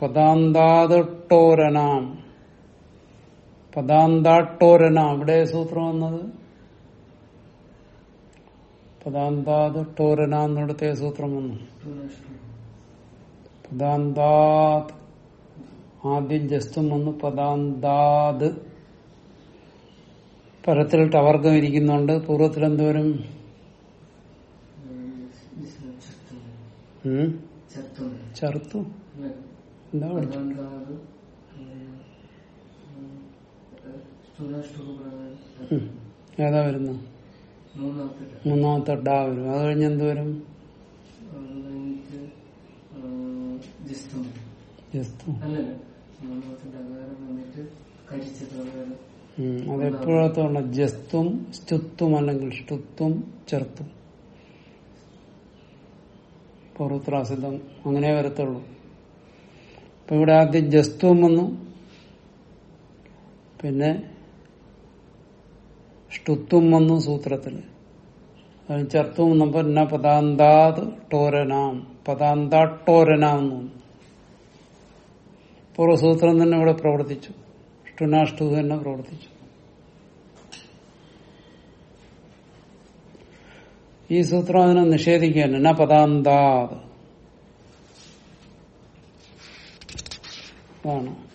പദാന്താത് ടോരനാം പദാന്താട്ടോരനാം. ഇവിടെ സൂത്രം വന്നത്? പദാന്താത് ടോരനാം എന്നിടത്തെ സൂത്രം വന്നു? പദാന്താത് ആദ്യം ജസ്റ്റും വന്നു പദാന്താത് പരത്തിൽ ടവർഗം ഇരിക്കുന്നുണ്ട്. പൂർവത്തിൽ എന്തോരും ചർത്തു എന്താ പഠിച്ചു. ഏതാ വരുന്നു? മൂന്നാമത്തെ ഡാ വരും. അത് കഴിഞ്ഞ് എന്ത് വരും? അതെപ്പോഴത്തെ കഴിഞ്ഞിട്ട് ജിസ്തം. സ്തുത്തും അല്ലെങ്കിൽ ഷ്ടുത്വം ചെറുത്തും. പൊറുത്രാസിദ്ധം അങ്ങനെ വരത്തുള്ളൂ. അപ്പൊ ഇവിടെ ആദ്യം ജസ്തുവും വന്നു. പിന്നെ ഷ്ടുത്വം വന്നു സൂത്രത്തിൽ. ചർത്തും വന്നപ്പോ ന പദാന്താത് ടോരനാം. പദാന്താട്ടോരനാം എന്ന് പൂർവസൂത്രം തന്നെ ഇവിടെ പ്രവർത്തിച്ചു. ഷ്ടുനാഷ്ടു തന്നെ പ്രവർത്തിച്ചു. ഈ സൂത്രം അതിനെ നിഷേധിക്കാൻ ന പദാന്താത്. അതാണ്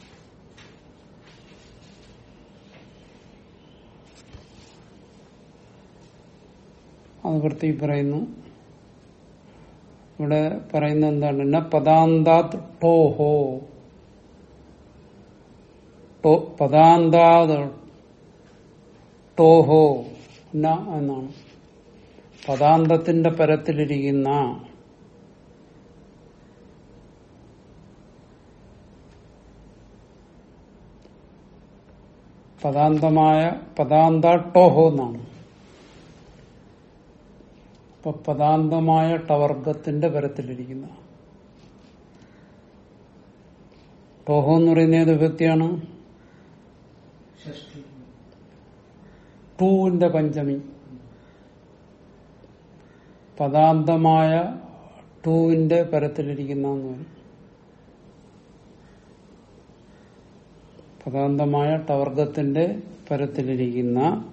അത് പറയുന്നു. ഇവിടെ പറയുന്ന എന്താണ്? ന പദാന്താത് ടോഹോ. പദാന്താത് ടോഹോ ന എന്നാണ്. പദാന്തത്തിന്റെ പരത്തിലിരിക്കുന്ന പദാന്തമായ പദാന്ത ടോഹോ എന്നാണ്. അപ്പൊ പദാന്തമായ ടവർഗത്തിന്റെ പരത്തിലിരിക്കുന്ന. ടോഹോ എന്ന് പറയുന്ന ഏത് വ്യക്തിയാണ് ടൂവിന്റെ പഞ്ചമി. പദാന്തമായ ടൂവിന്റെ പരത്തിലിരിക്കുന്ന എന്ന് പറയും പദാന്തമായ ടവർഗത്തിന്റെ പരത്തിലിരിക്കുന്ന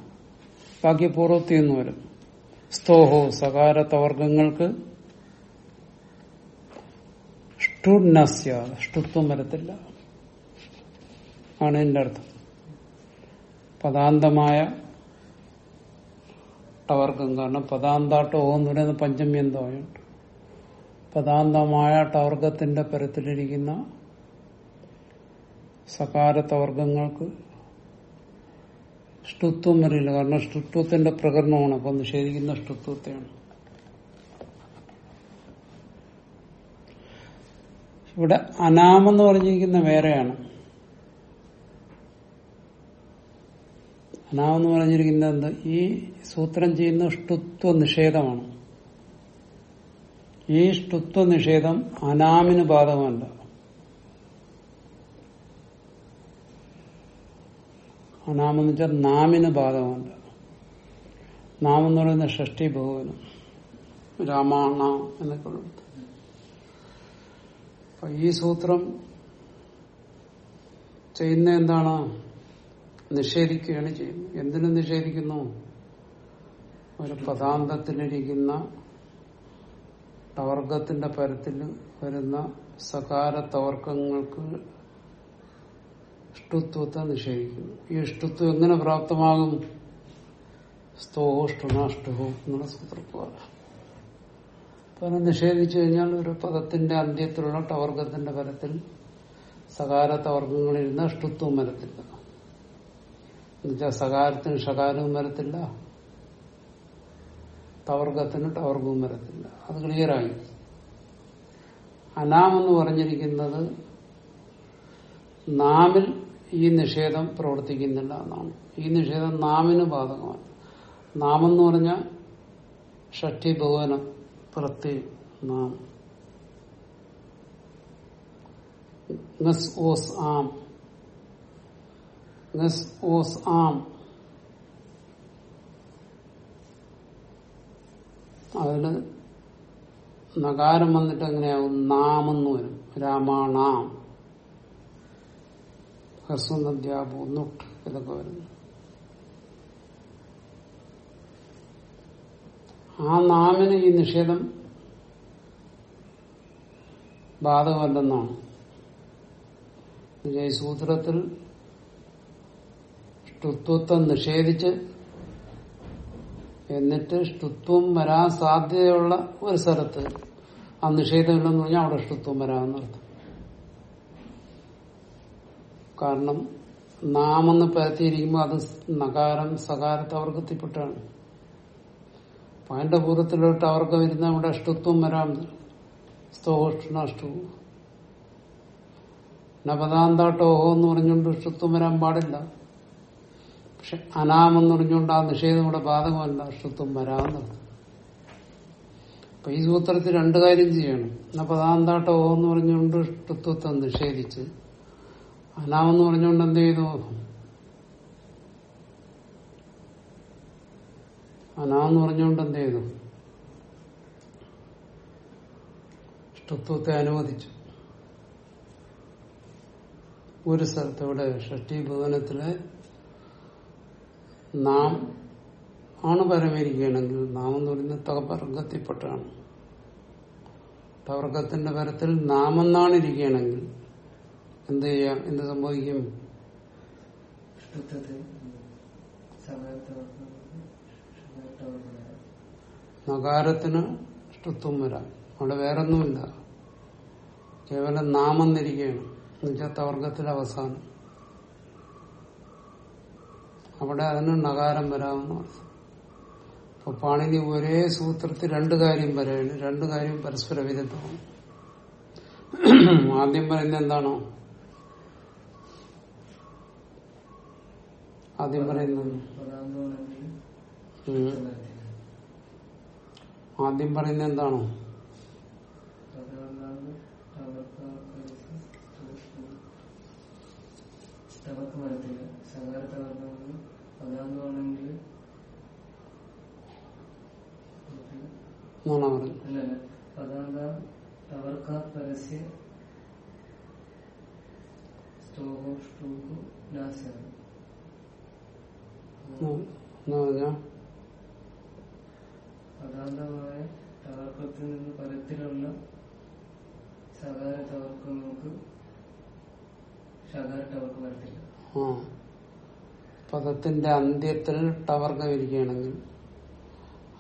ബാക്കിപൂർവത്തി എന്ന് വരും. സ്തോഹോ സകാര തവർഗങ്ങൾക്ക് ഷ്ടുത്വം വരത്തില്ല. ആണ് എന്റെ അർത്ഥം. പദാന്തമായ ടവർഗം കാരണം പദാന്താട്ടോ എന്ന് പറയുന്ന പഞ്ചമി എന്തായുണ്ട് പദാന്തമായ ടവർഗത്തിന്റെ പരത്തിലിരിക്കുന്ന സകാരത്തവർഗങ്ങൾക്ക് ഷ്ടുത്വം വരില്ല കാരണം ഷ്ടുത്വത്തിന്റെ പ്രകടനമാണ്. അപ്പൊ നിഷേധിക്കുന്ന ഷ്ടുത്വത്തെയാണ് ഇവിടെ അനാമെന്ന് പറഞ്ഞിരിക്കുന്ന വേറെയാണ്. അനാമെന്ന് പറഞ്ഞിരിക്കുന്നത് എന്ത്? ഈ സൂത്രം ചെയ്യുന്ന ഷ്ടുത്വ നിഷേധമാണ്. ഈ ഷ്ടുത്വ നിഷേധം അനാമിന് ബാധകമല്ല. അനാമെന്ന് വെച്ചാൽ നാമിന് ബാധകമല്ല നാമെന്ന് പറയുന്ന ഷഷ്ടി ഭഗവനം രാമാണ എന്നൊക്കെ ഉള്ളത്. അപ്പൊ ഈ സൂത്രം ചെയ്യുന്ന എന്താണ്? നിഷേധിക്കുകയാണ് ചെയ്യുന്നത്. എന്തിനു നിഷേധിക്കുന്നു? ഒരു പദാന്തത്തിലിരിക്കുന്ന ടവർഗത്തിന്റെ പരത്തിൽ വരുന്ന സകാര തവർക്കങ്ങൾക്ക് ഇഷ്ടുത്വത്തെ നിഷേധിക്കുന്നു. ഈ ഇഷ്ടത്വം എങ്ങനെ പ്രാപ്തമാകും? സ്തോഷ്ടനാഷ്ടഹോ എന്നുള്ള സൂത്രപ്പാട് അപ്പം നിഷേധിച്ചു കഴിഞ്ഞാൽ ഒരു പദത്തിന്റെ അന്ത്യത്തിലുള്ള ടവർഗത്തിന്റെ ഫലത്തിൽ സകാര തവർഗങ്ങളിരുന്ന ഇഷ്ടത്വം വരത്തില്ല. എന്നുവെച്ചാൽ സകാരത്തിന് ഷകാരവും വരത്തില്ല. തവർഗത്തിന് ടവർഗവും വരത്തില്ല. അത് ക്ലിയറായി. അനാമെന്ന് പറഞ്ഞിരിക്കുന്നത് നാമിൽ ഈ നിഷേധം പ്രവർത്തിക്കുന്നില്ല എന്നാണ്. ഈ നിഷേധം നാമിന് ബാധകമാണ് നാമെന്ന് പറഞ്ഞാൽ ഷഷ്ടി ഭുവനം പ്രത്യ നാം നസ് ഓസ് നസ് ഓസ് നകാരം വന്നിട്ട് എങ്ങനെയാവും? നാമെന്ന് വരും. രാമാണാം. ഹസ്വനദ്യാപു നുട്ട് ഇതൊക്കെ വരുന്നു ആ നാമിന് ഈ നിഷേധം ബാധകമല്ലെന്നാണ്. ഈ സൂത്രത്തിൽ ഷ്ടുത്വത്വം നിഷേധിച്ച് എന്നിട്ട് ഷ്ടുത്വം വരാൻ സാധ്യതയുള്ള ഒരു സ്ഥലത്ത് ആ നിഷേധമില്ലെന്ന് പറഞ്ഞാൽ അവിടെ ഷ്ടുത്വം വരാമെന്നർത്ഥം കാരണം നാമെന്ന് പരത്തിയിരിക്കുമ്പോൾ അത് നകാരം സകാരത്തെ അവർക്ക് എത്തിപ്പെട്ടാണ് അപ്പൊ അതിന്റെ പൂർവത്തിലോട്ട് അവർക്ക് വരുന്ന അവിടെ അഷ്ടത്വം വരാം. സ്തോഷ്ണഷ്ടവും നപദാന്താട്ടോഹോ എന്ന് പറഞ്ഞുകൊണ്ട് ഇഷ്ടത്വം വരാൻ പാടില്ല. പക്ഷെ അനാമെന്ന് പറഞ്ഞുകൊണ്ട് ആ നിഷേധം ഇവിടെ ബാധകമല്ല ഇഷ്ടത്വം വരാമെന്നത് അപ്പൊ ഈ സൂത്രത്തിൽ രണ്ട് കാര്യം ചെയ്യണം. നപദാന്താട്ടോഹോ എന്ന് പറഞ്ഞുകൊണ്ട് ഇഷ്ടത്വത്തെ നിഷേധിച്ച് അനാമെന്ന് പറഞ്ഞുകൊണ്ട് എന്ത് ചെയ്തു? അനാമെന്ന് പറഞ്ഞുകൊണ്ട് എന്ത് ചെയ്തു? ഇഷ്ടത്വത്തെ അനുവദിച്ചു. ഒരു സ്ഥലത്ത് ഇവിടെ ഷഷ്ടി ഭുവനത്തിൽ നാം ആണ് പരമേരിക്കുകയാണെങ്കിൽ നാം എന്ന് പറയുന്നത് തകവർഗത്തിൽപ്പെട്ടാണ് തവർഗത്തിന്റെ പരത്തിൽ നാമെന്നാണ് ഇരിക്കുകയാണെങ്കിൽ എന്ത് ചെയ്യാം എന്ത് സംഭവിക്കും നകാരത്തിന് ഇഷ്ടത്വം വരാം. അവിടെ വേറൊന്നുമില്ല. കേവലം നാമം നിരിക്കുകയാണ് എന്നുവെച്ചാൽ തവർഗത്തിലെ അവസാനം. അവിടെ അതിന് നകാരം വരാമെന്ന് പറഞ്ഞു അപ്പൊ പാണിനി ഒരേ സൂത്രത്തിൽ രണ്ട് കാര്യം പറയുന്നു രണ്ട് കാര്യം പരസ്പര വിരുദ്ധമാണ്. ആദ്യം പറയുന്നത് എന്താണോ? ആദ്യം പറയുന്നത്. ആദ്യം പറയുന്നത് എന്താണോ? പദാന്താണ്ട് അവർക്ക് തവർക്ക് വരത്തില്ല സകാരത്തവർക്ക് പദാന്തമാണെങ്കിൽ എന്നാണോ പറയുന്നത് അല്ലല്ല പദാന്ത തവർക്ക പരസ്യ സ്തോഹോ ഷ്ടൂഹോ നാശമാണ് എന്ന് പറഞ്ഞാ? പദാന്തമായ തവർക്കത്തിൽ നിന്ന് പരത്തിലുള്ള സകാര തവർക്കങ്ങൾക്ക് സാധാരണ ടവർക്ക് വരത്തില്ല. പദത്തിന്റെ അന്ത്യത്തിൽ ടവർഗം ഇരിക്കുകയാണെങ്കിൽ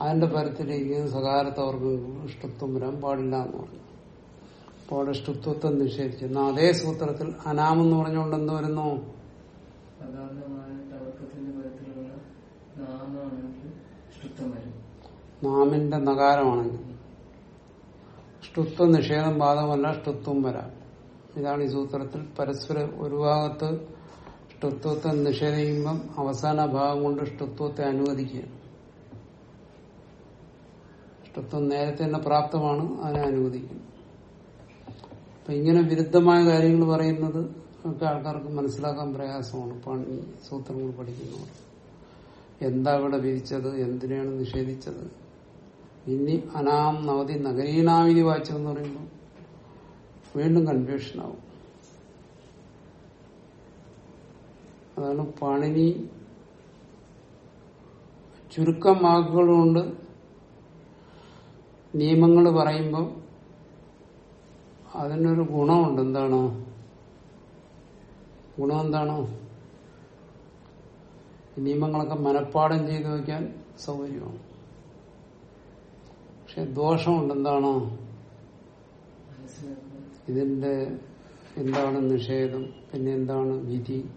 അതിന്റെ പരത്തിലിരിക്കുന്ന സകാരത്തവർഗം ഇഷ്ടത്വം വരാൻ പാടില്ല എന്ന് പറഞ്ഞു. അപ്പോൾ അവിടെ ഇഷ്ടത്വത്തെ നിഷേധിച്ചു. എന്നാൽ അതേ സൂത്രത്തിൽ അനാമെന്ന് പറഞ്ഞുകൊണ്ട് എന്ത് വരുന്നു പദാന്തമായ തവർക്കത്തിന്റെ പരത്തിലുള്ള നാമാണെങ്കിൽ ഷ്ടുത്വം വരും നാമിന്റെ നകാരമാണെങ്കിൽ ഷ്ടുത്വ നിഷേധം ബാധമല്ല ഷ്ടുത്വം വരാം. ഇതാണ് ഈ സൂത്രത്തിൽ പരസ്പര ഒരു ഭാഗത്ത് ഷ്ടുത്വത്തെ നിഷേധിക്കുമ്പം അവസാന ഭാഗം കൊണ്ട് ഷ്ടുത്വത്തെ അനുവദിക്കുകയാണ് ഷ്ടുത്വം നേരത്തെ തന്നെ പ്രാപ്തമാണ് അതിനെ അനുവദിക്കും. അപ്പൊ ഇങ്ങനെ വിരുദ്ധമായ കാര്യങ്ങൾ പറയുന്നത് ഒക്കെ ആൾക്കാർക്ക് മനസ്സിലാക്കാൻ പ്രയാസമാണ്. പണി സൂത്രങ്ങൾ പഠിക്കുന്നവർ. എന്താ ഇവിടെ വിധിച്ചത്? എന്തിനാണ് നിഷേധിച്ചത്? ഇനി അനാം നവതി നഗരീനാമിനി വായിച്ചതെന്ന് പറയുമ്പോൾ വീണ്ടും കൺഫ്യൂഷനാവും അതാണ് പണിനി ചുരുക്കം വാക്കുകൾ കൊണ്ട് നിയമങ്ങൾ പറയുമ്പോൾ അതിനൊരു ഗുണമുണ്ട്. എന്താണ്? ഗുണം എന്താണോ? നിയമങ്ങളൊക്കെ മനഃപ്പാടം ചെയ്തു വയ്ക്കാൻ സൗകര്യമാണ്. പക്ഷെ ദോഷമുണ്ട്. എന്താണോ? ഇതിന്റെ എന്താണ് നിഷേധം? പിന്നെ എന്താണ് വിധി?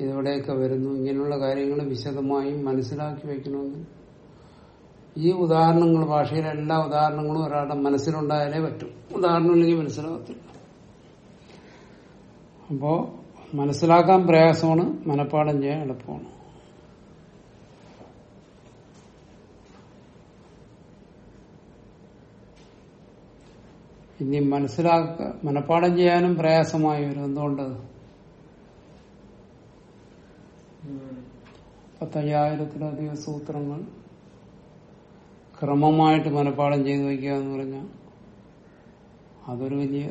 ഇതെവിടെയൊക്കെ വരുന്നു? ഇങ്ങനെയുള്ള കാര്യങ്ങൾ വിശദമായും മനസ്സിലാക്കി വയ്ക്കണമെങ്കിൽ ഈ ഉദാഹരണങ്ങൾ ഭാഷയിലെ എല്ലാ ഉദാഹരണങ്ങളും ഒരാളുടെ മനസ്സിലുണ്ടായാലേ പറ്റും. ഉദാഹരണം ഇല്ലെങ്കിൽ മനസ്സിലാകത്തില്ല അപ്പോ മനസ്സിലാക്കാൻ പ്രയാസമാണ് മനഃപ്പാഠം ചെയ്യാൻ എളുപ്പമാണ് ഇനി മനസ്സിലാക്ക മനഃപ്പാഠം ചെയ്യാനും പ്രയാസമായി വരും എന്തുകൊണ്ട് ഉം. പത്തയ്യായിരത്തിലധികം സൂത്രങ്ങൾ ക്രമമായിട്ട് മനഃപ്പാഠം ചെയ്തു വയ്ക്കുക എന്ന് പറഞ്ഞാൽ അതൊരു വലിയ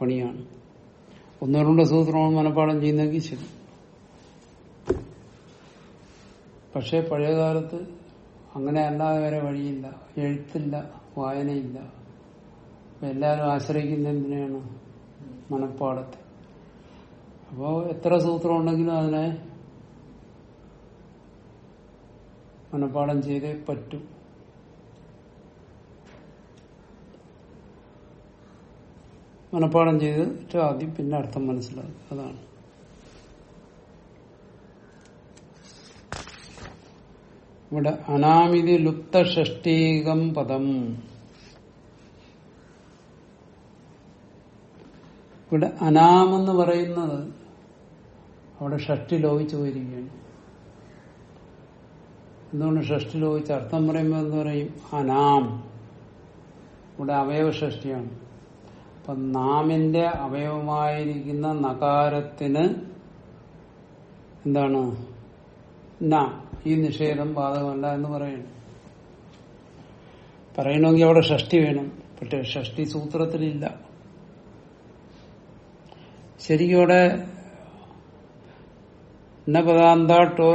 പണിയാണ് ഒന്നോ രണ്ടോ സൂത്രമാണ് മനഃപ്പാഠം ചെയ്യുന്നെങ്കിൽ ശരി. പക്ഷെ പഴയകാലത്ത് അങ്ങനെ അല്ലാതെ വരെ വഴിയില്ല. എഴുത്തില്ല വായനയില്ല. എല്ലാവരും ആശ്രയിക്കുന്ന എന്തിനാണ്? മനഃപ്പാടത്തെ. അപ്പോ എത്ര സൂത്രം ഉണ്ടെങ്കിലും അതിനെ മനഃപ്പാടം ചെയ്തേ പറ്റൂ. മനഃപ്പാഠം ചെയ്തിട്ട് ആദ്യം പിന്നെ അർത്ഥം മനസ്സിലാകും. അതാണ്. ഇവിടെ അനാമിതി ലുപ്ത ഷഷ്ടീകം പദം. ഇവിടെ അനാമെന്ന് പറയുന്നത് അവിടെ ഷഷ്ടി ലോപിച്ചു പോയിരിക്കുകയാണ്. എന്തുകൊണ്ട് ഷഷ്ടി ലോപിച്ച് അർത്ഥം പറയുമ്പോൾ എന്ന് പറയും? അനാം. ഇവിടെ അവയവ ഷഷ്ടിയാണ്. അപ്പൊ നാമിന്റെ അവയവമായിരിക്കുന്ന നകാരത്തിന് എന്താണ്? ന ഈ നിഷേധം ബാധകമല്ല എന്ന് പറയുന്നു പറയണമെങ്കിൽ അവിടെ ഷഷ്ടി വേണം. പക്ഷെ ഷഷ്ടി സൂത്രത്തിലില്ല. ശരിക്കും ഇവിടെ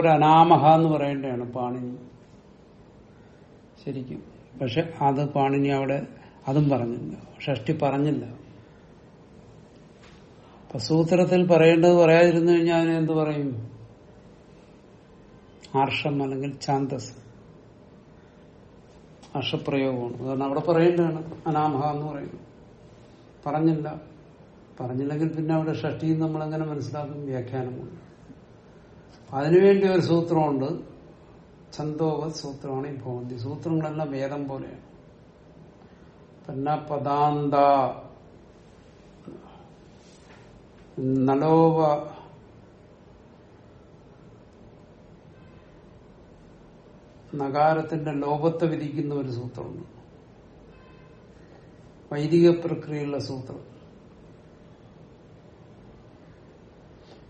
അനാമഹ എന്ന് പറയേണ്ടതാണ് പാണിനി. ശരിക്കും. പക്ഷെ അത് പാണിനി അവിടെ അതും പറഞ്ഞില്ല. ഷഷ്ടി പറഞ്ഞില്ല. അപ്പൊ സൂത്രത്തിൽ പറയേണ്ടത് പറയാതിരുന്നു കഴിഞ്ഞാൽ അതിന് എന്ത് പറയും? ആർഷം അല്ലെങ്കിൽ ഛാന്തസ്. ഹർഷപ്രയോഗമാണ് കാരണം അവിടെ പറയേണ്ടതാണ്. അനാമഹ എന്ന് പറയുന്നു പറഞ്ഞില്ല. പറഞ്ഞില്ലെങ്കിൽ പിന്നെ അവിടെ ഷഷ്ടിയും നമ്മൾ എങ്ങനെ മനസ്സിലാക്കും? വ്യാഖ്യാനമുണ്ട്. അതിനുവേണ്ടി ഒരു സൂത്രമുണ്ട്. ഛന്തോവ സൂത്രമാണ് ഈ ഭവന്തി. സൂത്രങ്ങളെല്ലാം വേദം പോലെയാണ്. പിന്നെ പദാന്ത നലോവ നഗാരത്തിന്റെ ലോപത്തെ വിധിക്കുന്ന ഒരു സൂത്രമുണ്ട്. വൈദിക പ്രക്രിയയുള്ള സൂത്രം.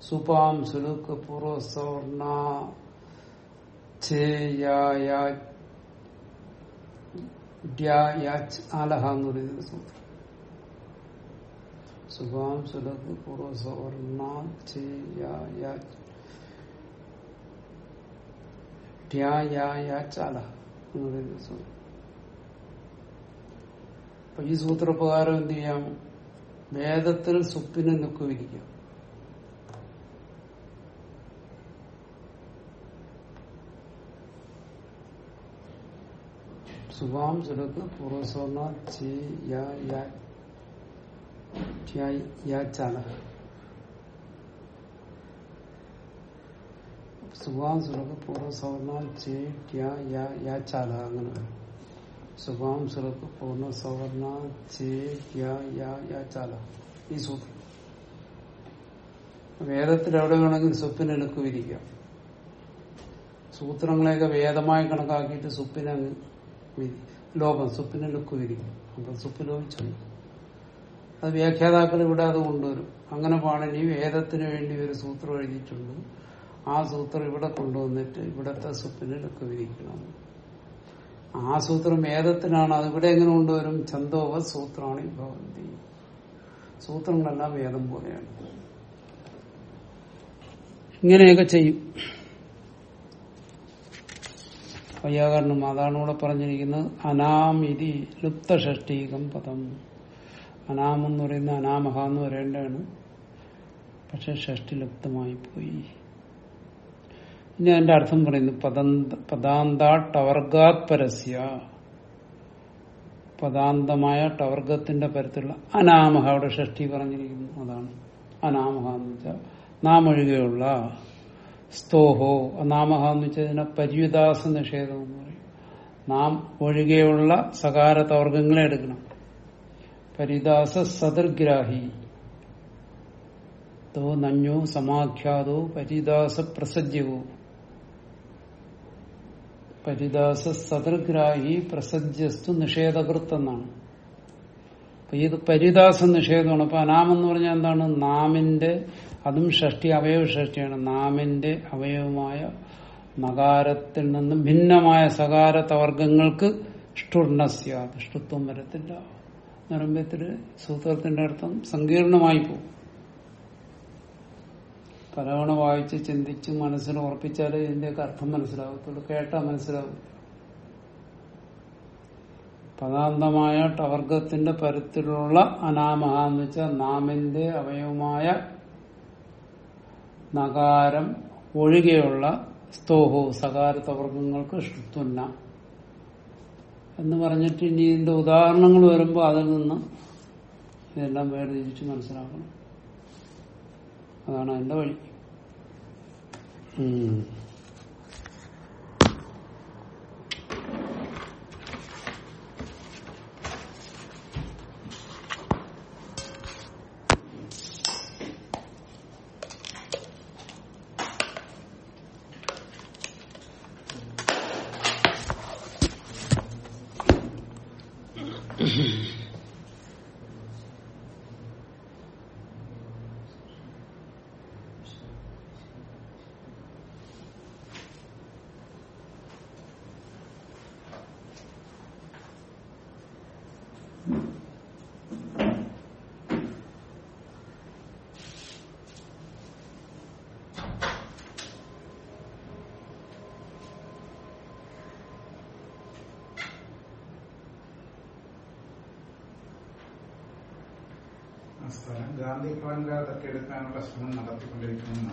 സുപാം സുലുക്ക് പൂർവസവർണ ആലഹ എന്ന് പറയുന്ന സൂത്രം എന്ന് പറയുന്ന സൂത്രം അപ്പൊ ഈ സൂത്രപ്രകാരം എന്ത് ചെയ്യാം? വേദത്തിൽ സുപ്പിനെ നിൽക്കുവിരിക്കാം സുഭാം സുരക്ക് പൂർവസ്വർണ ചാല സുഭാം സുരക്ക് പൂർവസവർണ അങ്ങനെ സുഭാം സുരക്ക് പൂർണ സവർണ ചാല ഈ സൂത്രം. വേദത്തിൽ എവിടെ വേണമെങ്കിൽ സ്വപ്പിന് എടുക്കുവിരിക്കാം. സൂത്രങ്ങളെയൊക്കെ വേദമായി കണക്കാക്കിയിട്ട് വിധി ലോകം സ്വപ്ന ലുക്കുവിരിക്കും അപ്പൊ സുപ്പ് ലോപിച്ചു അത് വ്യാഖ്യാതാക്കൾ ഇവിടെ അത് കൊണ്ടുവരും. അങ്ങനെ പാണിനി വേദത്തിന് വേണ്ടി ഒരു സൂത്രം എഴുതിയിട്ടുണ്ട്. ആ സൂത്രം ഇവിടെ കൊണ്ടുവന്നിട്ട് ഇവിടത്തെ സുപ്പിന് ലുക്കുവിരിക്കണം ആ സൂത്രം വേദത്തിനാണ്. അത് ഇവിടെ എങ്ങനെ കൊണ്ടുവരും? ചന്തോവ സൂത്രമാണ് ഈ ഭവന്തി. സൂത്രങ്ങളെല്ലാം വേദം പോലെയാണ്. ഇങ്ങനെയൊക്കെ ചെയ്യും. വൈയാകരണം അതാണ് ഇവിടെ പറഞ്ഞിരിക്കുന്നത് അനാമിതി ലുപ്തഷ്ടീകം പദം. അനാം എന്ന് പറയുന്ന അനാമഹ എന്ന് പറയേണ്ടതാണ്. പക്ഷെ ഷഷ്ടി ലുപ്തമായി പോയി. ഇനി അതിന്റെ അർത്ഥം പറയുന്നു പദാന്ത ടവർഗാത് പരസ്യ പദാന്തമായ ടവർഗത്തിന്റെ പരത്തിലുള്ള അനാമഹ അവിടെ ഷഷ്ടി പറഞ്ഞിരിക്കുന്നു. അതാണ് അനാമഹ എന്ന് വെച്ചാൽ നാം ഒഴികെയുള്ള സ്തോഹോ നാമഹ എന്ന് വെച്ചാൽ ഇതിനെ പര്യുദാസ നിഷേധം എന്ന് പറയും. നാം ഒഴികെയുള്ള സകാര തവർഗങ്ങളെ എടുക്കണം. പരിദാസ സദർഗ്രാഹി. തോ നഞ്ഞോ സമാഖ്യാതോ പരിദാസ പ്രസജ്യവോ. പരിദാസ സദർഗ്രാഹി പ്രസജ്യസ്തു നിഷേധകൃത്തെന്നാണ്. അപ്പൊ ഇത് പരിദാസ നിഷേധമാണ് അപ്പൊ അനാമെന്ന് പറഞ്ഞാൽ എന്താണ്? നാമിന്റെ അതും ഷഷ്ടി അവയവ ഷഷ്ടിയാണ്. നാമിന്റെ അവയവമായ നകാരത്തിൽ നിന്നും ഭിന്നമായ സകാര തവർഗങ്ങൾക്ക് ഇഷ്ടത്വം ഷ്ടുത്വം വരത്തില്ല. എന്ന് സൂത്രത്തിന്റെ അർത്ഥം സങ്കീർണമായി പോകും പലവണ വായിച്ച് ചിന്തിച്ച് മനസ്സിൽ ഉറപ്പിച്ചാലേ ഇതിന്റെയൊക്കെ അർത്ഥം മനസ്സിലാകത്തുള്ളൂ കേട്ടാ മനസ്സിലാവും. പദാന്തമായ ടവർഗത്തിന്റെ പരത്തിലുള്ള അനാമഹ എന്ന് വെച്ചാൽ നാമിന്റെ അവയവമായ നകാരം ഒഴികെയുള്ള സ്തോഹോ സകാര തവർഗങ്ങൾക്ക് ഷ്ടുത്വന്ന എന്ന് പറഞ്ഞിട്ട് ഇനി ഇതിന്റെ ഉദാഹരണങ്ങൾ വരുമ്പോൾ അതിൽ നിന്ന് ഇതെല്ലാം വേർതിരിച്ച് മനസ്സിലാക്കണം. അതാണ് അതിന്റെ വഴി ഉം. ആ സ്ഥലം ഗാന്ധി ഭവനിലെ എടുക്കാനുള്ള ശ്രമം നടത്തിക്കൊണ്ടിരിക്കുന്നു